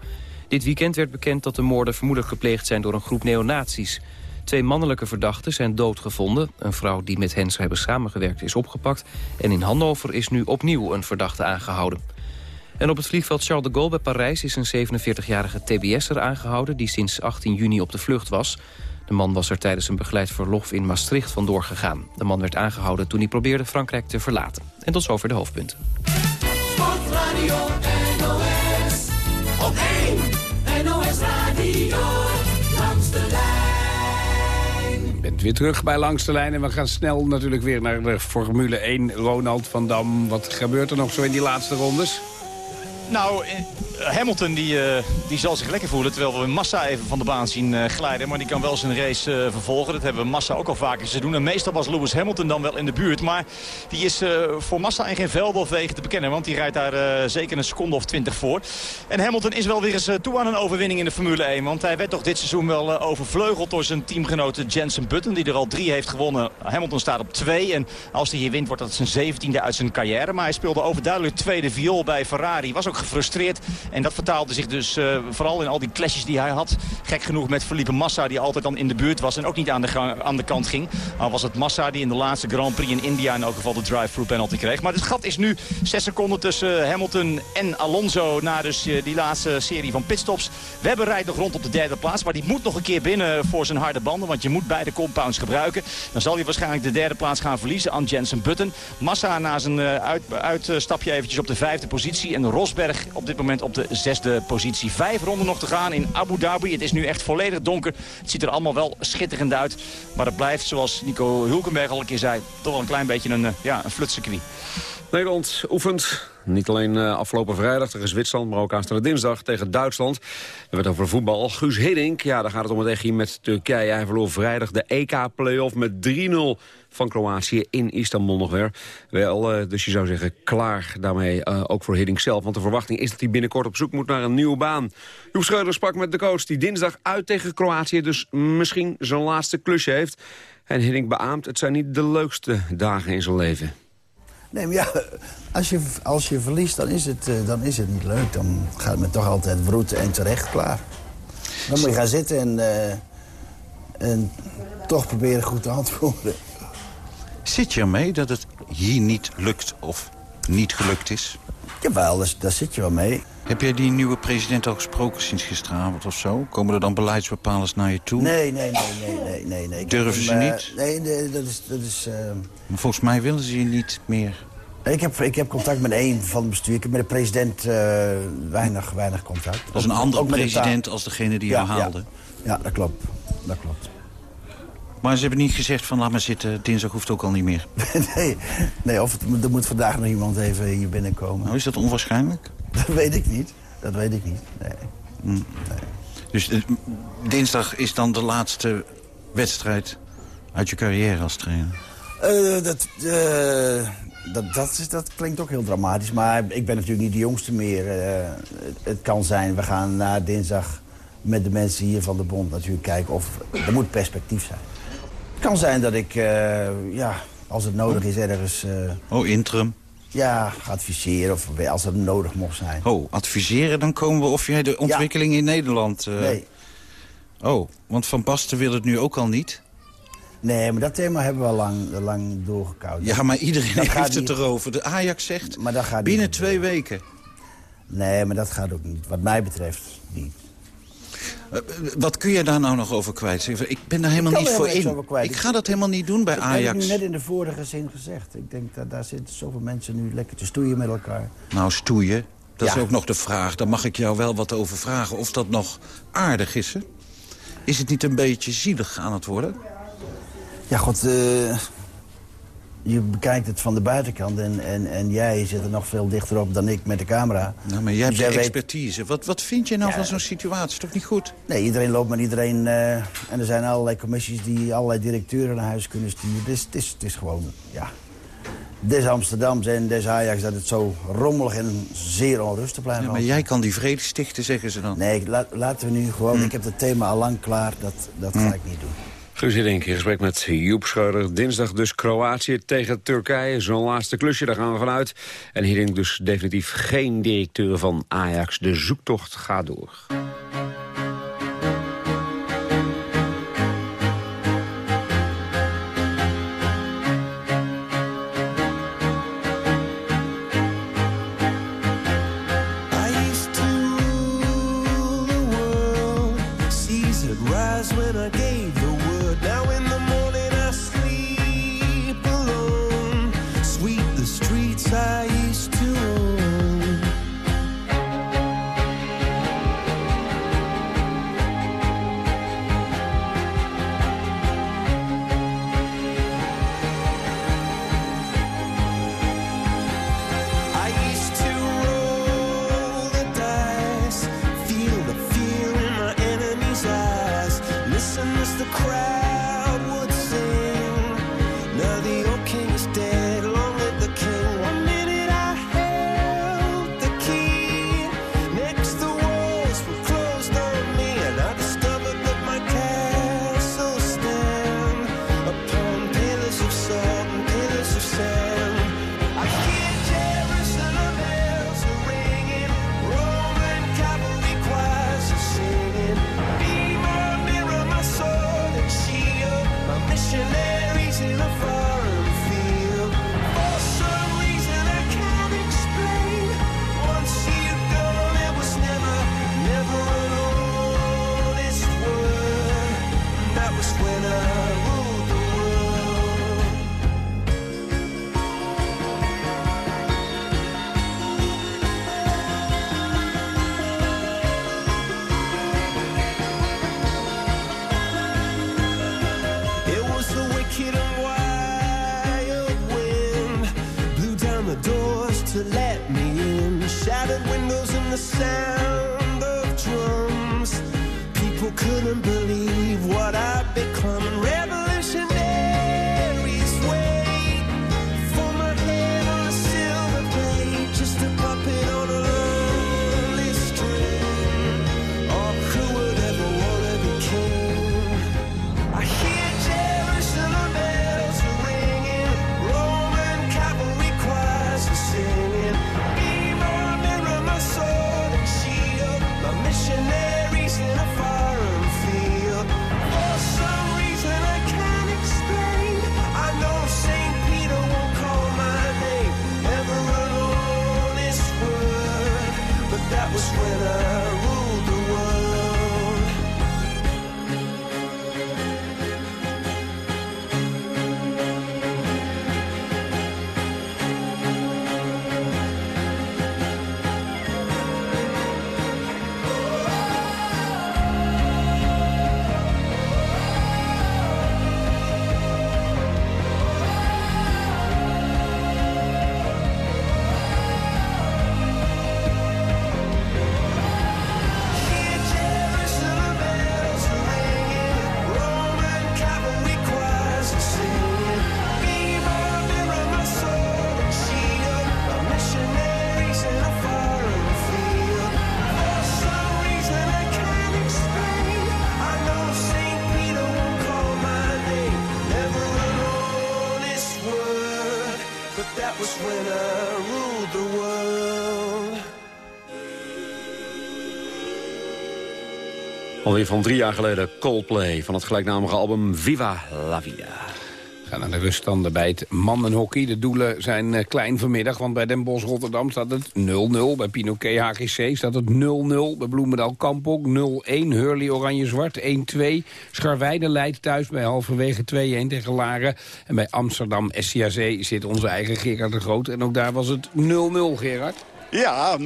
Dit weekend werd bekend dat de moorden vermoedelijk gepleegd zijn door een groep neonazies. Twee mannelijke verdachten zijn doodgevonden. Een vrouw die met hen zou hebben samengewerkt is opgepakt. En in Hannover is nu opnieuw een verdachte aangehouden. En op het vliegveld Charles de Gaulle bij Parijs is een 47-jarige TBS'er aangehouden... die sinds 18 juni op de vlucht was. De man was er tijdens een begeleid verlof in Maastricht vandoor gegaan. De man werd aangehouden toen hij probeerde Frankrijk te verlaten. En tot zover de hoofdpunten. Sportradio NOS. Op 1 NOS Radio. Langs de lijn. Je bent weer terug bij Langs de Lijn en we gaan snel natuurlijk weer naar de Formule 1. Ronald van Dam, wat gebeurt er nog zo in die laatste rondes? Nou, Hamilton die, eh, die zal zich lekker voelen. Terwijl we Massa even van de baan zien eh, glijden. Maar die kan wel zijn race eh, vervolgen. Dat hebben we Massa ook al vaker te doen. En meestal was Lewis Hamilton dan wel in de buurt. Maar die is voor Massa in geen velden of wegen te bekennen. Want die rijdt daar zeker een seconde of twintig voor. En Hamilton is wel weer eens toe aan een overwinning in de Formule 1. Want hij werd toch dit seizoen wel overvleugeld door zijn teamgenote Jensen Button. Die er al drie heeft gewonnen. Hamilton staat op twee. En als hij hier wint wordt dat zijn zeventiende uit zijn carrière. Maar hij speelde overduidelijk tweede viool bij Ferrari. Was ook gefrustreerd. En dat vertaalde zich dus uh, vooral in al die clashes die hij had. Gek genoeg met Felipe Massa die altijd dan in de buurt was en ook niet aan de, kant ging. Al was het Massa die in de laatste Grand Prix in India in elk geval de drive-through penalty kreeg. Maar het gat is nu 6 seconden tussen Hamilton en Alonso na dus uh, die laatste serie van pitstops. Webber rijdt nog rond op de derde plaats, maar die moet nog een keer binnen voor zijn harde banden. Want je moet beide compounds gebruiken. Dan zal hij waarschijnlijk de derde plaats gaan verliezen aan Jensen Button. Massa na zijn uh, uit, uitstapje eventjes op de vijfde positie. En Rosberg op dit moment op de zesde positie. Vijf ronden nog te gaan in Abu Dhabi. Het is nu echt volledig donker. Het ziet er allemaal wel schitterend uit. Maar het blijft, zoals Nico Hulkenberg al een keer zei... toch wel een klein beetje een, ja, een. Nederland oefent niet alleen uh, afgelopen vrijdag tegen Zwitserland... maar ook aanstaande dinsdag tegen Duitsland. We hebben het over voetbal. Guus Hiddink, ja, daar gaat het om het echtje met Turkije. Hij verloor vrijdag de EK-playoff met 3-0 van Kroatië in Istanbul nog weer. Wel, uh, dus je zou zeggen, klaar daarmee uh, ook voor Hiddink zelf. Want de verwachting is dat hij binnenkort op zoek moet naar een nieuwe baan. Joep Schreuder sprak met de coach die dinsdag uit tegen Kroatië... dus misschien zijn laatste klusje heeft. En Hiddink beaamt, het zijn niet de leukste dagen in zijn leven. Nee, maar ja, als je, als je verliest, dan is, het, uh, dan is het niet leuk. Dan gaat het me toch altijd broeten en terecht klaar. Dan moet je gaan zitten en, en toch proberen goed te antwoorden. Zit je ermee dat het hier niet lukt of niet gelukt is? Jawel, daar, daar zit je wel mee. Heb jij die nieuwe president al gesproken sinds gisteravond of zo? Komen er dan beleidsbepalers naar je toe? Nee, nee, nee, nee, nee, nee. nee. Durven ze hem, niet? Nee, nee, dat is... Dat is uh... Maar volgens mij willen ze je niet meer. Ik heb, ik heb contact met één van het bestuur. Ik heb met de president uh, weinig, weinig contact. Dat is een andere president de als degene die ja, je haalde? Ja. ja, dat klopt. Dat klopt. Maar ze hebben niet gezegd van laat maar zitten, dinsdag hoeft ook al niet meer. nee, nee, of het, er moet vandaag nog iemand even hier binnenkomen. Nou, is dat onwaarschijnlijk? Dat weet ik niet. Dat weet ik niet, nee. Hm. nee. Dus uh, dinsdag is dan de laatste wedstrijd uit je carrière als trainer? Uh, dat, uh, dat, dat, is, dat klinkt ook heel dramatisch. Maar ik ben natuurlijk niet de jongste meer. het, het kan zijn, we gaan na dinsdag met de mensen hier van de bond natuurlijk kijken of... Er moet perspectief zijn. Het kan zijn dat ik, uh, ja, als het nodig is, ergens... Uh, oh, interim? Ja, adviseren of als het nodig mocht zijn. Oh, adviseren, dan komen we of jij de ontwikkeling ja. in Nederland... Uh... Nee. Oh, want Van Basten wil het nu ook al niet? Nee, maar dat thema hebben we al lang, lang doorgekoud. Ja, maar iedereen dat heeft het niet... erover. De Ajax zegt maar dat gaat binnen twee weken. Nee, maar dat gaat ook niet. Wat mij betreft niet. Uh, wat kun je daar nou nog over kwijt? Ik ben daar helemaal niet voor in. Ik ga dat helemaal niet doen bij dat Ajax. Dat heb ik net in de vorige zin gezegd. Ik denk dat daar zitten zoveel mensen nu lekker te stoeien met elkaar. Nou, stoeien, dat ja. is ook nog de vraag. Daar mag ik jou wel wat over vragen. Of dat nog aardig is, hè? Is het niet een beetje zielig aan het worden? Ja, god... Uh... je bekijkt het van de buitenkant en, en, en jij zit er nog veel dichter op dan ik met de camera. Nou, maar jij hebt Dus de weet- expertise. Wat, wat vind je nou van zo'n situatie? Toch niet goed? Nee, iedereen loopt met iedereen. eh, en er zijn allerlei commissies die allerlei directeuren naar huis kunnen sturen. Dus het is, het is gewoon, ja... Des Amsterdams en des Ajax dat het zo rommelig en zeer onrustig blijft. Ja, maar jij kan die vrede stichten, zeggen ze dan. Nee, la- laten we nu gewoon... Ik heb het thema al lang klaar, dat, dat ga ik niet doen. Guus in gesprek met Joep Schreuder. Dinsdag dus Kroatië tegen Turkije. Zo'n laatste klusje, daar gaan we vanuit. En Hiddink dus definitief geen directeur van Ajax. De zoektocht gaat door. Van drie jaar geleden Coldplay van het gelijknamige album Viva la Vida. We gaan naar de ruststanden bij het mannenhockey. De doelen zijn eh, klein vanmiddag, want bij Den Bosch Rotterdam staat het 0-0. Bij Pinoquet HGC staat het 0-0. Bij Bloemendaal Kampok 0-1. Hurley Oranje-Zwart 1-2. Scharweide leidt thuis bij halverwege 2-1 tegen Laren. En bij Amsterdam SCAC zit onze eigen Gerard de Groot. En ook daar was het 0-0, Gerard. Ja, 0-0.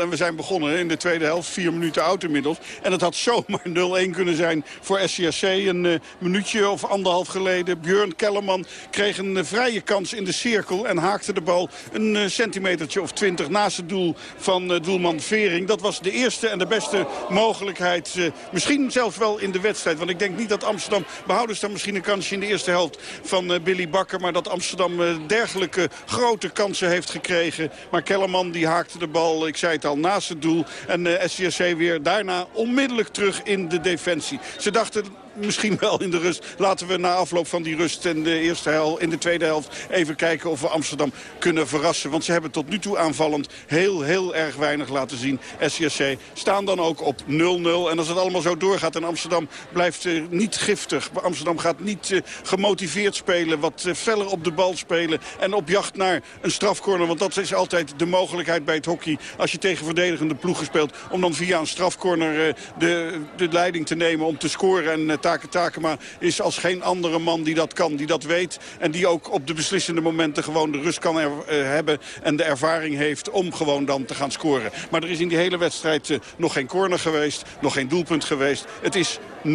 En we zijn begonnen in de tweede helft. Vier minuten oud inmiddels. En het had zomaar 0-1 kunnen zijn voor SCSC. Een uh, minuutje of anderhalf geleden. Björn Kellerman kreeg een uh, vrije kans in de cirkel. En haakte de bal een uh, centimetertje of twintig naast het doel van doelman Vering. Dat was de eerste en de beste mogelijkheid. misschien zelfs wel in de wedstrijd. Want ik denk niet dat Amsterdam... Behouders dan misschien een kansje in de eerste helft van Billy Bakker. Maar dat Amsterdam dergelijke grote kansen heeft gekregen. Maar Kellerman die haakte de bal, ik zei het al, naast het doel. En uh, SCSC weer daarna onmiddellijk terug in de defensie. Ze dachten misschien wel in de rust. Laten we na afloop van die rust in de, eerste helft, in de tweede helft even kijken of we Amsterdam kunnen verrassen. Want ze hebben tot nu toe aanvallend heel, heel erg weinig laten zien. SCSC staan dan ook op 0-0. En als het allemaal zo doorgaat en Amsterdam blijft uh, niet giftig. Amsterdam gaat niet uh, gemotiveerd spelen. Wat uh, feller op de bal spelen. En op jacht naar een strafcorner. Want dat is altijd de mogelijkheid bij het hockey. Als je tegen verdedigende ploegen speelt. Om dan via een strafcorner de, de leiding te nemen om te scoren. En Take Takema is als geen andere man die dat kan, die dat weet. En die ook op de beslissende momenten gewoon de rust kan uh, hebben. En de ervaring heeft om gewoon dan te gaan scoren. Maar er is in die hele wedstrijd uh, nog geen corner geweest. Nog geen doelpunt geweest. Het is 0-0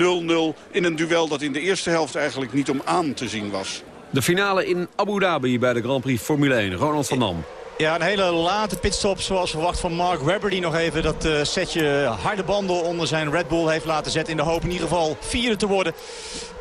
in een duel dat in de eerste helft eigenlijk niet om aan te zien was. De finale in Abu Dhabi bij de Grand Prix Formule 1. Ronald van Dam. Ja, een hele late pitstop zoals verwacht van Mark Webber. Die nog even dat uh, setje harde banden onder zijn Red Bull heeft laten zetten. In de hoop in ieder geval vierde te worden.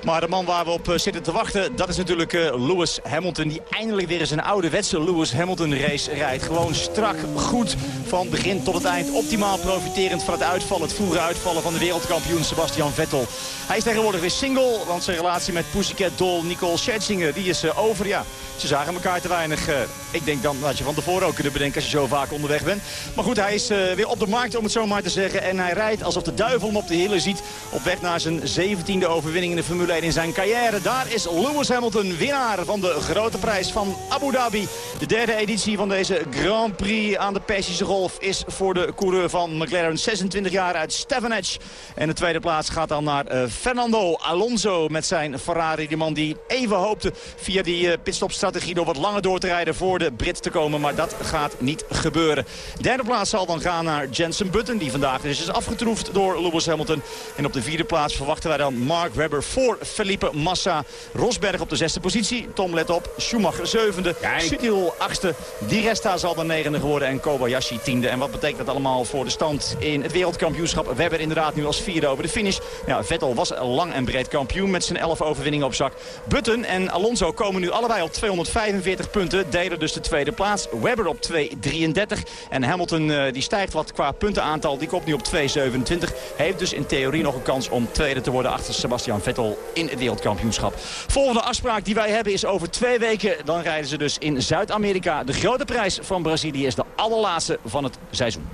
Maar de man waar we op zitten te wachten, dat is natuurlijk uh, Lewis Hamilton. Die eindelijk weer eens een ouderwetse Lewis Hamilton race rijdt. Gewoon strak, goed, van begin tot het eind. Optimaal profiterend van het uitvallen, het vroege uitvallen van de wereldkampioen Sebastian Vettel. Hij is tegenwoordig weer single, want zijn relatie met Pussycat Doll Nicole Scherzinger, die is uh, over. Ja, ze zagen elkaar te weinig. Ik denk dan dat je van tevoren ook kunnen bedenken als je zo vaak onderweg bent. Maar goed, hij is weer op de markt om het zo maar te zeggen. En hij rijdt alsof de duivel hem op de hielen ziet. Op weg naar zijn 17e overwinning in de Formule 1 in zijn carrière. Daar is Lewis Hamilton winnaar van de grote prijs van Abu Dhabi. De derde editie van deze Grand Prix aan de Persische Golf is voor de coureur van McLaren 26 jaar uit Stevenage. En de tweede plaats gaat dan naar uh, Fernando Alonso met zijn Ferrari. Die man die even hoopte via die uh, pitstopstrategie door wat langer door te rijden voor de Brit te komen. Maar dat gaat niet gebeuren. Derde plaats zal dan gaan naar Jensen Button. Die vandaag dus is afgetroefd door Lewis Hamilton. En op de vierde plaats verwachten wij dan Mark Webber voor Felipe Massa. Rosberg op de zesde positie. Tom let op. Schumacher zevende. Sutil achtste. Di Resta zal dan negende geworden. En Kobayashi tiende. En wat betekent dat allemaal voor de stand in het wereldkampioenschap? Webber inderdaad nu als vierde over de finish. Ja, Vettel was lang en breed kampioen met zijn elf overwinningen op zak. Button en Alonso komen nu allebei op 245 punten. Delen dus de tweede plaats. Webber op 233. En Hamilton uh, die stijgt wat qua puntenaantal. Die komt nu op 227. Heeft dus in theorie nog een kans om tweede te worden achter Sebastian Vettel in het wereldkampioenschap. Volgende afspraak die wij hebben is over twee weken. Dan rijden ze dus in Zuid-Amerika. De grote prijs van Brazilië is de allerlaatste van het seizoen.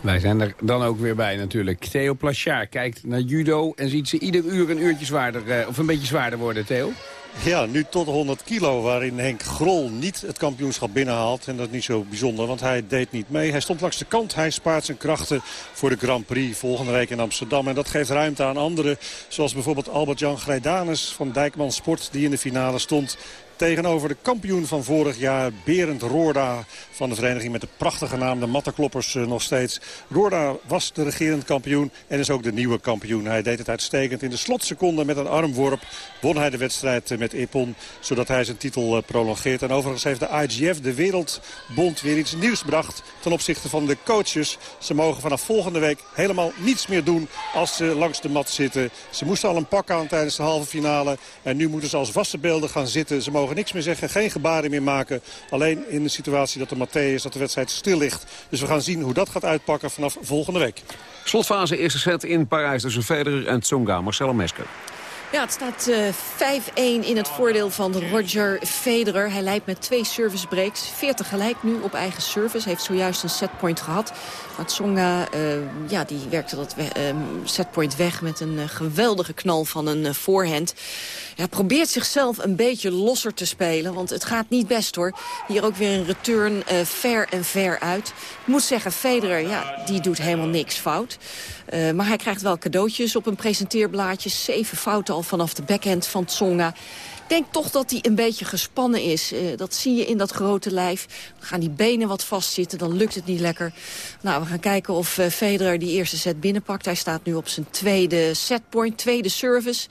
Wij zijn er dan ook weer bij natuurlijk. Theo Plachard kijkt naar judo en ziet ze ieder uur een uurtje zwaarder, uh, of een beetje zwaarder worden, Theo. Ja, nu tot 100 kilo waarin Henk Grol niet het kampioenschap binnenhaalt. En dat is niet zo bijzonder, want hij deed niet mee. Hij stond langs de kant, hij spaart zijn krachten voor de Grand Prix volgende week in Amsterdam. En dat geeft ruimte aan anderen, zoals bijvoorbeeld Albert-Jan Grijdanus van Dijkman Sport... die in de finale stond tegenover de kampioen van vorig jaar, Berend Roorda van de vereniging met de prachtige naam, de Mattekloppers uh, nog steeds. Roorda was de regerend kampioen en is ook de nieuwe kampioen. Hij deed het uitstekend. In de slotseconde met een armworp won hij de wedstrijd uh, met Ippon, zodat hij zijn titel uh, prolongeert. En overigens heeft de IGF, de Wereldbond, weer iets nieuws gebracht ten opzichte van de coaches. Ze mogen vanaf volgende week helemaal niets meer doen als ze langs de mat zitten. Ze moesten al een pak aan tijdens de halve finale en nu moeten ze als vaste beelden gaan zitten. Ze mogen niks meer zeggen, geen gebaren meer maken. Alleen in de situatie dat de Matthäus dat de wedstrijd stil ligt. Dus we gaan zien hoe dat gaat uitpakken vanaf volgende week. Slotfase eerste set in Parijs tussen Federer en Tsonga. Marcelo Mesker. Ja, het staat uh, 5-1 in het voordeel van Roger Federer. Hij leidt met twee service breaks. 40 gelijk nu op eigen service. Heeft zojuist een setpoint gehad. Maar Tsonga, uh, ja, die werkte dat uh, setpoint weg met een uh, geweldige knal van een voorhand. Ja, probeert zichzelf een beetje losser te spelen, want het gaat niet best hoor. Hier ook weer een return ver en ver uit. Ik moet zeggen, Federer, ja, die doet helemaal niks fout. Uh, maar hij krijgt wel cadeautjes op een presenteerblaadje. Zeven fouten al vanaf de backhand van Tsonga. Ik denk toch dat hij een beetje gespannen is. Eh, dat zie je in dat grote lijf. Dan gaan die benen wat vastzitten, dan lukt het niet lekker. Nou, we gaan kijken of uh, Federer die eerste set binnenpakt. Hij staat nu op zijn tweede setpoint, tweede service.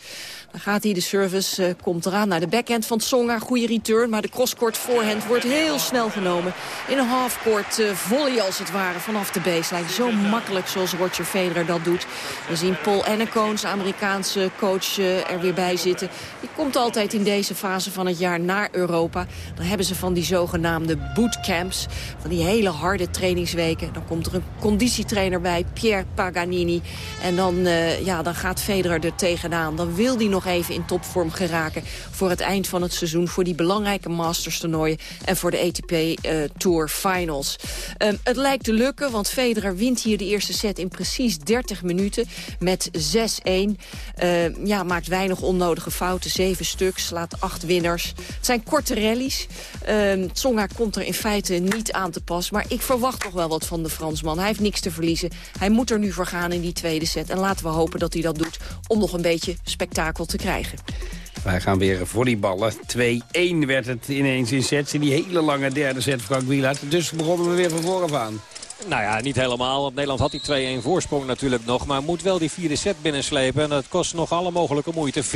Dan gaat hij, de service uh, komt eraan naar de backhand van Tsonga. Goede return, maar de crosscourt voorhand wordt heel snel genomen. In een halfcourt uh, volley als het ware vanaf de baseline. Zo makkelijk zoals Roger Federer dat doet. We zien Paul Ennekoons, Amerikaanse coach, uh, er weer bij zitten. Die komt altijd in deze fase van het jaar naar Europa. Dan hebben ze van die zogenaamde bootcamps. Van die hele harde trainingsweken. Dan komt er een conditietrainer bij, Pierre Paganini. En dan, ja, dan gaat Federer er tegenaan. Dan wil hij nog even in topvorm geraken voor het eind van het seizoen. Voor die belangrijke Masters toernooien en voor de ATP uh, Tour Finals. Um, het lijkt te lukken, want Federer wint hier de eerste set in precies 30 minuten met 6-1. Uh, ja, maakt weinig onnodige fouten, zeven stuks, slaat acht winners. Het zijn korte rallies. Uh, Tsonga komt er in feite niet aan te pas, maar ik verwacht nog wel wat van de Fransman. Hij heeft niks te verliezen. Hij moet er nu voor gaan in die tweede set. En laten we hopen dat hij dat doet om nog een beetje spektakel te krijgen. Wij gaan weer volleyballen. 2-1 werd het ineens in sets die hele lange derde set, Frank Wielaert. Dus begonnen we weer van vooraf aan. Nou ja, niet helemaal. Want Nederland had die 2-1 voorsprong natuurlijk nog. Maar moet wel die vierde set binnenslepen. En dat kost nog alle mogelijke moeite. 14-14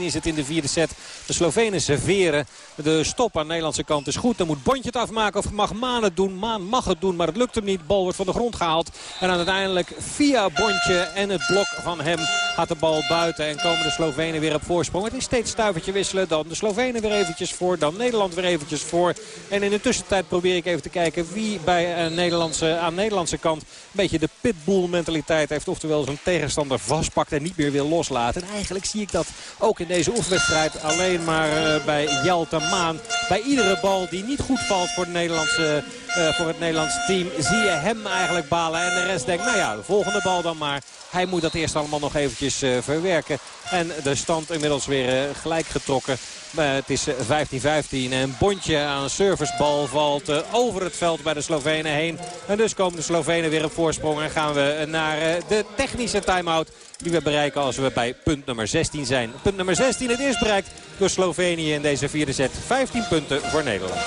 is het in de vierde set. De Slovenen serveren. De stop aan de Nederlandse kant is goed. Dan moet Bontje het afmaken of mag Maan het doen. Maan mag het doen, maar het lukt hem niet. Bal wordt van de grond gehaald. En uiteindelijk via Bontje en het blok van hem gaat de bal buiten. En komen de Slovenen weer op voorsprong. Het is steeds stuivertje wisselen. Dan de Slovenen weer eventjes voor. Dan Nederland weer eventjes voor. En in de tussentijd probeer ik even te kijken wie bij uh, Nederlandse aan de Nederlandse kant beetje de pitbull mentaliteit heeft. Oftewel zijn tegenstander vastpakt en niet meer wil loslaten. En eigenlijk zie ik dat ook in deze oefenwedstrijd alleen maar uh, bij Jelte Maan. Bij iedere bal die niet goed valt voor, de Nederlandse, uh, voor het Nederlandse team zie je hem eigenlijk balen. En de rest denkt, nou ja, de volgende bal dan maar. Hij moet dat eerst allemaal nog eventjes uh, verwerken. En de stand inmiddels weer gelijk getrokken. Het is 15-15 en Bontje aan een servicebal valt over het veld bij de Slovenen heen. En dus komen de Slovenen weer op voorsprong en gaan we naar uh, de technische time-out die we bereiken als we bij punt nummer 16 zijn. Punt nummer 16 het eerst bereikt door Slovenië in deze vierde set. 15 punten voor Nederland.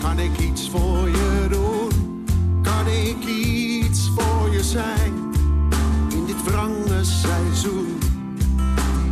Kan ik iets voor je doen? Kan ik iets voor je zijn? In dit wrange seizoen,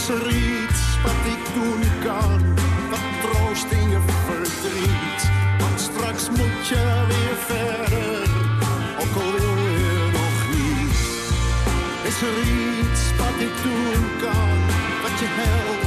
Is er iets wat ik doen kan? Wat troost in je verdriet? Want straks moet je weer verder, ook al wil je nog niet. Is er iets wat ik doen kan? Wat je helpt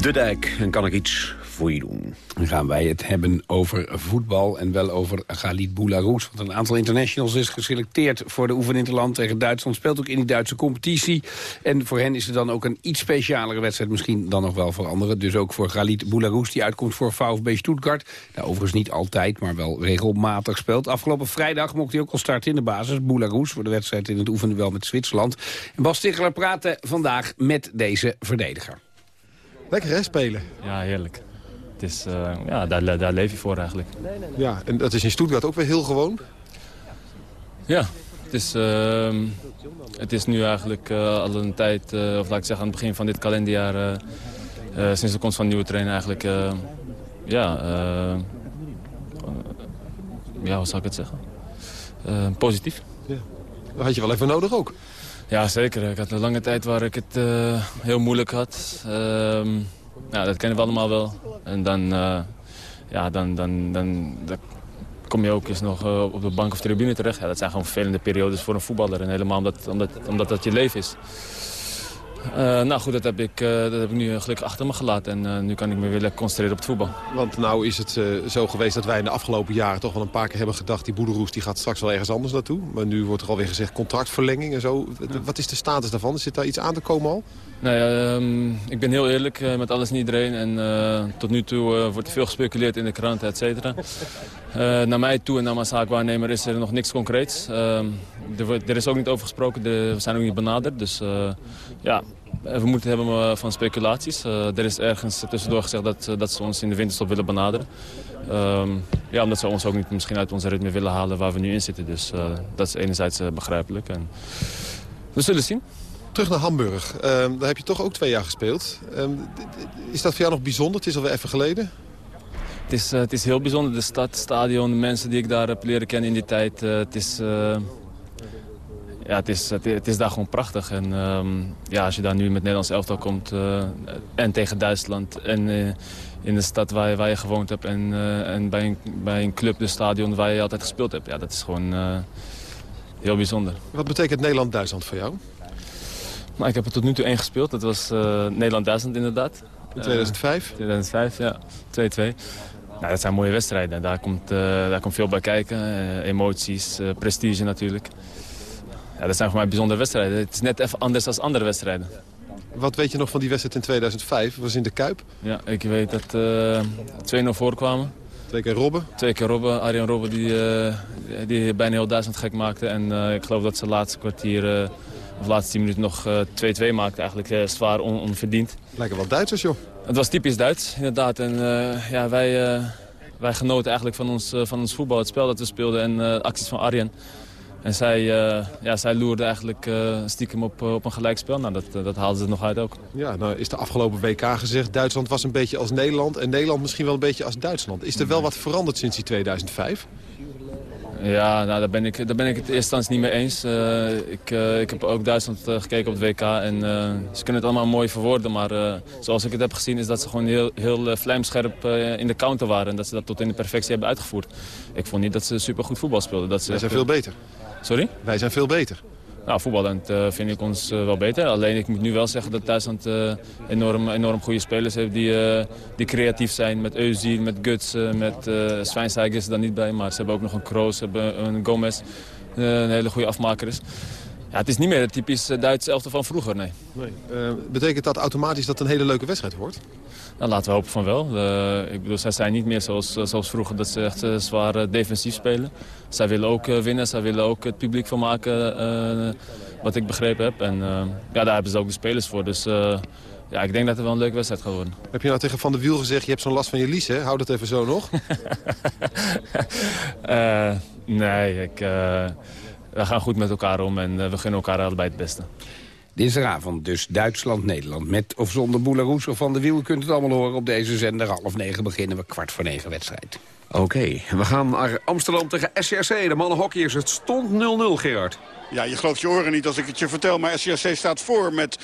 De Dijk, en kan ik iets voor je doen? Dan gaan wij het hebben over voetbal en wel over Galit Boularus. Want een aantal internationals is geselecteerd voor de oefeninterland tegen Duitsland. Speelt ook in die Duitse competitie. En voor hen is het dan ook een iets specialere wedstrijd. Misschien dan nog wel voor anderen. Dus ook voor Galit Boularus die uitkomt voor VfB Stuttgart. Daar overigens niet altijd, maar wel regelmatig speelt. Afgelopen vrijdag mocht hij ook al starten in de basis. Boularus voor de wedstrijd in het oefenduel met Zwitserland. En Bas Stigler praatte vandaag met deze verdediger. Lekker hè, spelen? Ja, heerlijk. Het is, eh, ja, daar, daar leef je voor eigenlijk. Ja, en dat is in Stuttgart ook weer heel gewoon? Ja, het is, ehm, het is nu eigenlijk eh, al een tijd, eh, of laat ik zeggen aan het begin van dit kalenderjaar... sinds de komst van de nieuwe trainer eigenlijk, ja, ja, hoe zou ik het zeggen? Positief. Ja. Dat had je wel even nodig ook. Ja, zeker. Ik had een lange tijd waar ik het eh, heel moeilijk had. Ehm, ja, dat kennen we allemaal wel. En dan, eh, ja, dan, dan, dan, dan kom je ook eens nog eh, op de bank of tribune terecht. Ja, dat zijn gewoon vervelende periodes voor een voetballer. En helemaal omdat, omdat, omdat dat je leven is. Eh, nou goed, dat heb, ik, eh, dat heb ik nu gelukkig achter me gelaten. En eh, nu kan ik me weer lekker concentreren op het voetbal. Want nou is het eh, zo geweest dat wij in de afgelopen jaren toch wel een paar keer hebben gedacht... die Boederoes die gaat straks wel ergens anders naartoe. Maar nu wordt er alweer gezegd contractverlenging en zo. Wat is de status daarvan? Zit daar iets aan te komen al? Nou ja, ehm, ik ben heel eerlijk eh, met alles en iedereen. En eh, tot nu toe eh, wordt er veel gespeculeerd in de kranten, et cetera. Eh, naar mij toe en naar mijn zaakwaarnemer is er nog niks concreets. Ehm, er, wordt- er is ook niet over gesproken, de- we zijn ook niet benaderd. Dus eh, ja, we moeten hebben eh, van speculaties. Eh, er is ergens tussendoor gezegd dat, eh, dat ze ons in de winterstop willen benaderen. Ehm, ja, omdat ze ons ook niet misschien uit onze ritme willen halen waar we nu in zitten. Dus eh, dat is enerzijds eh, begrijpelijk. En we zullen zien. Terug naar Hamburg. Ehm, daar heb je toch ook twee jaar gespeeld. Ehm, is dat voor jou nog bijzonder? Het is alweer even geleden. Het is, eh, het is heel bijzonder, de stad, het stadion, de mensen die ik daar heb leren kennen in die tijd. eh, het, is, eh, ja, het, is, het, het is daar gewoon prachtig. En ehm, ja, als je daar nu met Nederlands elftal komt eh, en tegen Duitsland... en eh, in de stad waar je, waar je gewoond hebt en, eh, en bij, een, bij een club, de stadion waar je altijd gespeeld hebt... ja, dat is gewoon heel bijzonder. Wat betekent Nederland-Duitsland voor jou? Maar ik heb er tot nu toe één gespeeld. Dat was Nederland-Duitsland inderdaad. In 2005? Eh, 2005, ja. 2-2. Nou, dat zijn mooie wedstrijden. Daar komt, daar komt veel bij kijken. Emoties, prestige natuurlijk. Ja, dat zijn voor mij bijzondere wedstrijden. Het is net even anders dan andere wedstrijden. Wat weet je nog van die wedstrijd in 2005? Dat was in de Kuip. Ja, ik weet dat eh 2-0 voorkwamen. Twee keer Robben. Twee keer Robben. Arjen Robben die, eh, die bijna heel Duitsland gek maakte. En eh, ik geloof dat ze laatste kwartier, eh, of laatste 10 minuten nog eh, 2-2 maakte. Eigenlijk zwaar on- onverdiend. Lijken wel Duitsers, joh. Het was typisch Duits, inderdaad. En ja, wij, wij genoten eigenlijk van ons, van ons voetbal, het spel dat we speelden en acties van Arjen. En zij, eh, ja, zij loerde eigenlijk eh, stiekem op, eh, op een gelijkspel. Nou, dat, dat haalden ze er nog uit ook. Ja, nou is de afgelopen WK gezegd... Duitsland was een beetje als Nederland en Nederland misschien wel een beetje als Duitsland. Is er wel wat veranderd sinds die 2005? Ja, nou, daar, ben ik, daar ben ik het in eerste instantie niet mee eens. Ik, ik heb ook Duitsland gekeken op het WK en ze kunnen het allemaal mooi verwoorden. Maar zoals ik het heb gezien is dat ze gewoon heel, heel vlijmscherp in de counter waren. En dat ze dat tot in de perfectie hebben uitgevoerd. Ik vond niet dat ze supergoed voetbal speelden. Dat ze Wij zijn veel beter. Sorry? Wij zijn veel beter. Nou, voetballend eh, vind ik ons eh, wel beter. Alleen ik moet nu wel zeggen dat Duitsland eh, enorm, enorm goede spelers heeft die, eh, die creatief zijn. Met Özil, met Guts, met uh, is er dan niet bij. Maar ze hebben ook nog een Kroos, ze hebben een Gomez, een hele goede afmaker is. Ja, het is niet meer het typisch Duitse elftal van vroeger, nee. Nee. Betekent dat automatisch dat het een hele leuke wedstrijd wordt? Nou, laten we hopen van wel. Eh, ik bedoel, zij zijn niet meer zoals, eh, zoals vroeger dat ze echt eh, zwaar defensief spelen. Zij willen ook winnen, zij willen ook het publiek van maken, wat ik begrepen heb. En ja, daar hebben ze ook de spelers voor. Dus ja, ik denk dat het wel een leuke wedstrijd gaat worden. Heb je nou tegen Van der Wiel gezegd, je hebt zo'n last van je lies, hè? Hou dat even zo nog. Nee, ik, we gaan goed met elkaar om en we gunnen elkaar allebei het beste. Dinsdagavond dus Duitsland-Nederland. Met of zonder Boularoes of Van der Wiel kunt het allemaal horen op deze zender. Half negen beginnen we, kwart voor negen wedstrijd. Oké, we gaan naar Amsterdam tegen SCRC. De mannenhockeyers, het stond 0-0, Gerard. Ja, je gelooft je oren niet als ik het je vertel, maar SCRC staat voor met 0-1.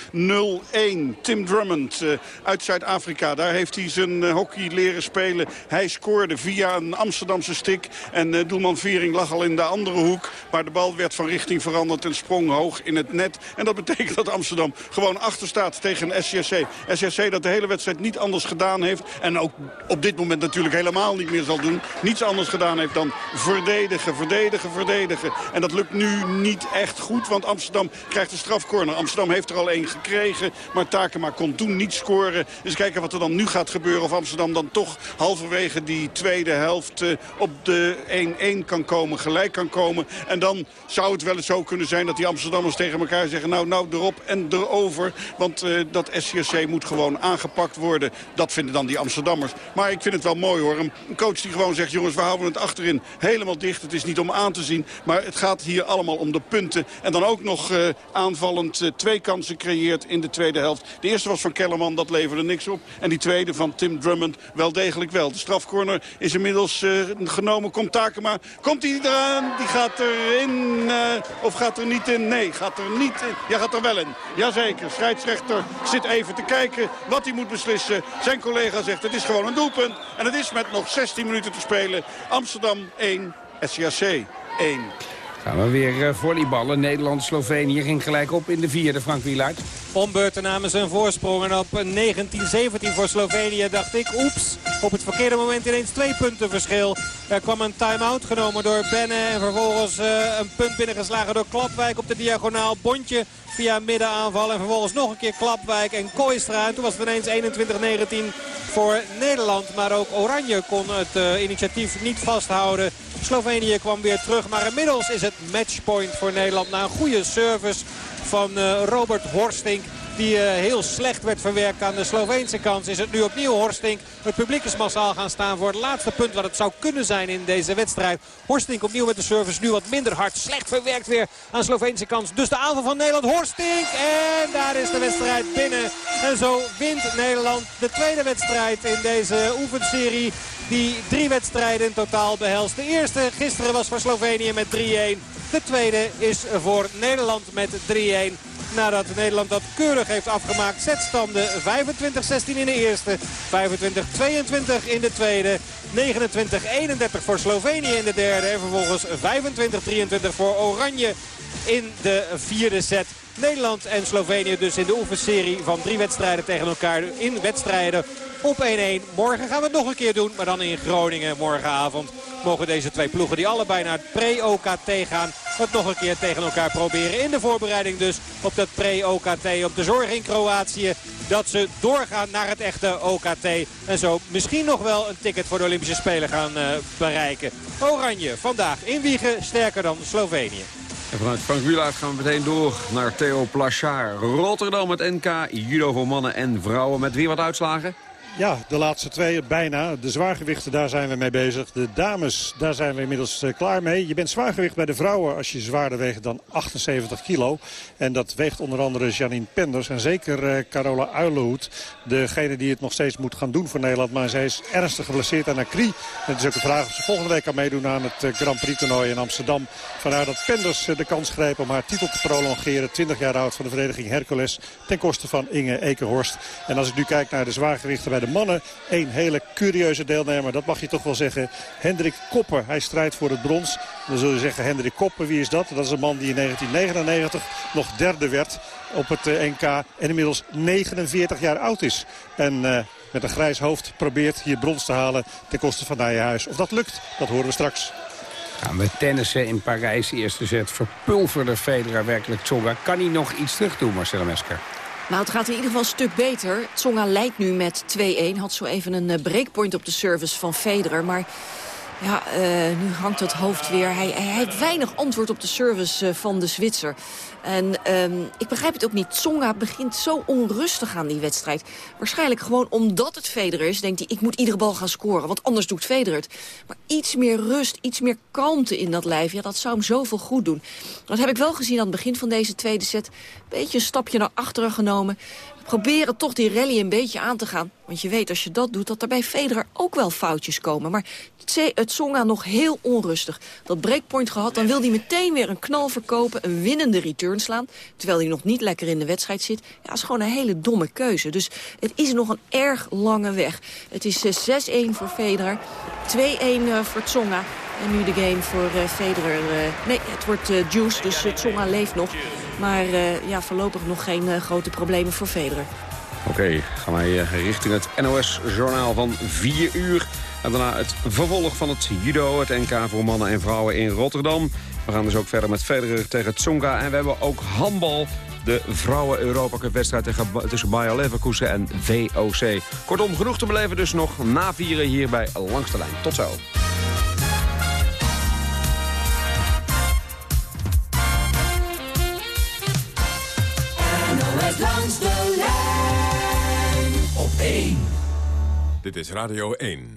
Tim Drummond uh, uit Zuid-Afrika, daar heeft hij zijn uh, hockey leren spelen. Hij scoorde via een Amsterdamse stick en uh, doelman Viering lag al in de andere hoek. Maar de bal werd van richting veranderd en sprong hoog in het net. En dat betekent dat Amsterdam gewoon achter staat tegen SCRC. SCRC dat de hele wedstrijd niet anders gedaan heeft en ook op dit moment natuurlijk helemaal niet meer zal doen. Niets anders gedaan heeft dan verdedigen, verdedigen, verdedigen. En dat lukt nu niet echt goed, want Amsterdam krijgt een strafcorner. Amsterdam heeft er al één gekregen, maar Takema kon toen niet scoren. Dus kijken wat er dan nu gaat gebeuren. Of Amsterdam dan toch halverwege die tweede helft uh, op de 1-1 kan komen, gelijk kan komen. En dan zou het wel eens zo kunnen zijn dat die Amsterdammers tegen elkaar zeggen... nou, nou, erop en erover, want uh, dat SCRC moet gewoon aangepakt worden. Dat vinden dan die Amsterdammers. Maar ik vind het wel mooi hoor, een coach die gewoon zegt... jongens, we houden het achterin helemaal dicht. Het is niet om aan te zien, maar het gaat hier allemaal om de punten. En dan ook nog uh, aanvallend uh, twee kansen creëert in de tweede helft. De eerste was van Kellerman, dat leverde niks op. En die tweede van Tim Drummond wel degelijk wel. De strafcorner is inmiddels uh, genomen. Komt Takema. Komt hij eraan? Die gaat erin. of gaat er niet in? Nee, gaat er niet in. Ja, gaat er wel in. Jazeker. Scheidsrechter zit even te kijken wat hij moet beslissen. Zijn collega zegt het is gewoon een doelpunt. En het is met nog 16 minuten te spelen. Amsterdam 1, SCAC 1. Gaan we weer uh, volleyballen. Nederland-Slovenië ging gelijk op in de vierde, Frank Wielaert. Ombeurten namen een voorsprong. En op 19-17 voor Slovenië dacht ik, oeps, op het verkeerde moment ineens twee punten verschil. Er kwam een time-out genomen door Benne en vervolgens uh, een punt binnengeslagen door Klapwijk op de diagonaal. Bondje via middenaanval en vervolgens nog een keer Klapwijk en Kooistra. En toen was het ineens 21-19 voor Nederland. Maar ook Oranje kon het initiatief niet vasthouden. Slovenië kwam weer terug, maar inmiddels is het matchpoint voor Nederland. Na een goede service van uh, Robert Horstink. Die uh, heel slecht werd verwerkt aan de Sloveense kant. Is het nu opnieuw Horstink. Het publiek is massaal gaan staan voor het laatste punt wat het zou kunnen zijn in deze wedstrijd. Horstink opnieuw met de service. Nu wat minder hard. Slecht verwerkt weer aan de Sloveense kant. Dus de aanval van Nederland. Horstink. En daar is de wedstrijd binnen. En zo wint Nederland de tweede wedstrijd in deze oefenserie. Die drie wedstrijden in totaal behelst. De eerste gisteren was voor Slovenië met 3-1. De tweede is voor Nederland met 3-1. Nadat Nederland dat keurig heeft afgemaakt. Zetstanden 25-16 in de eerste. 25-22 in de tweede. 29-31 voor Slovenië in de derde. En vervolgens 25-23 voor Oranje in de vierde set. Nederland en Slovenië dus in de oefenserie van drie wedstrijden tegen elkaar. In wedstrijden op 1-1. Morgen gaan we het nog een keer doen, maar dan in Groningen morgenavond. Mogen deze twee ploegen die allebei naar het pre-OKT gaan... het nog een keer tegen elkaar proberen. In de voorbereiding dus op dat pre-OKT. Op de zorg in Kroatië dat ze doorgaan naar het echte OKT. En zo misschien nog wel een ticket voor de Olympische Spelen gaan uh, bereiken. Oranje vandaag in Wiegen sterker dan Slovenië. En vanuit Frank Wielaert gaan we meteen door naar Theo Plachard. Rotterdam met NK, judo voor mannen en vrouwen met weer wat uitslagen. Ja, de laatste twee bijna. De zwaargewichten, daar zijn we mee bezig. De dames, daar zijn we inmiddels uh, klaar mee. Je bent zwaargewicht bij de vrouwen als je zwaarder weegt dan 78 kilo. En dat weegt onder andere Janine Penders en zeker uh, Carola Uilenhoed. Degene die het nog steeds moet gaan doen voor Nederland. Maar zij is ernstig geblesseerd aan haar knie. Het is ook de vraag of ze volgende week kan meedoen aan het uh, Grand Prix toernooi in Amsterdam. Vandaar dat Penders de kans greep om haar titel te prolongeren. 20 jaar oud van de vereniging Hercules. Ten koste van Inge Ekenhorst. En als ik nu kijk naar de zwaargewichten bij de mannen. Een hele curieuze deelnemer, dat mag je toch wel zeggen. Hendrik Koppen, hij strijdt voor het brons. Dan zul je zeggen, Hendrik Koppen, wie is dat? Dat is een man die in 1999 nog derde werd op het NK. En inmiddels 49 jaar oud is. En uh, met een grijs hoofd probeert hier brons te halen ten koste van Nijenhuis. Of dat lukt, dat horen we straks. Gaan we tennissen in Parijs. Eerste set verpulverde Federer werkelijk Tsonga. Kan hij nog iets terug doen, Marcel Mesker? Nou, het gaat in ieder geval een stuk beter. Tsonga leidt nu met 2-1. Had zo even een breakpoint op de service van Federer. Maar Ja, eh, nu hangt het hoofd weer. Hij, heeft weinig antwoord op de service eh, van de Zwitser. En ehm, ik begrijp het ook niet. Tsonga begint zo onrustig aan die wedstrijd. Waarschijnlijk gewoon omdat het Federer is. Denkt hij, ik moet iedere bal gaan scoren. Want anders doet Federer het. Maar iets meer rust, iets meer kalmte in dat lijf. Ja, dat zou hem zoveel goed doen. Dat heb ik wel gezien aan het begin van deze tweede set. Beetje een stapje naar achteren genomen proberen toch die rally een beetje aan te gaan. Want je weet als je dat doet dat er bij Federer ook wel foutjes komen. Maar het Tsonga nog heel onrustig. Dat breakpoint gehad, dan wil hij meteen weer een knal verkopen. Een winnende return slaan. Terwijl hij nog niet lekker in de wedstrijd zit. Ja, dat is gewoon een hele domme keuze. Dus het is nog een erg lange weg. Het is 6-1 eh, voor Federer. 2-1 eh, voor Tsonga. En nu de game voor uh, Federer. Nee, het wordt juice, dus Tsonga leeft nog. Maar ja, voorlopig nog geen grote problemen voor Federer. Oké, gaan wij richting het NOS-journaal van 4 uur. En daarna het vervolg van het judo, het NK voor mannen en vrouwen in Rotterdam. We gaan dus ook verder met Federer tegen Tsonga. En we hebben ook handbal, de vrouwen Europa Cup wedstrijd tussen Bayer Leverkusen en VOC. Kortom, genoeg te beleven dus nog na vieren hier bij Langs de Lijn. Tot zo. Langs de lijn op 1. Dit is Radio 1.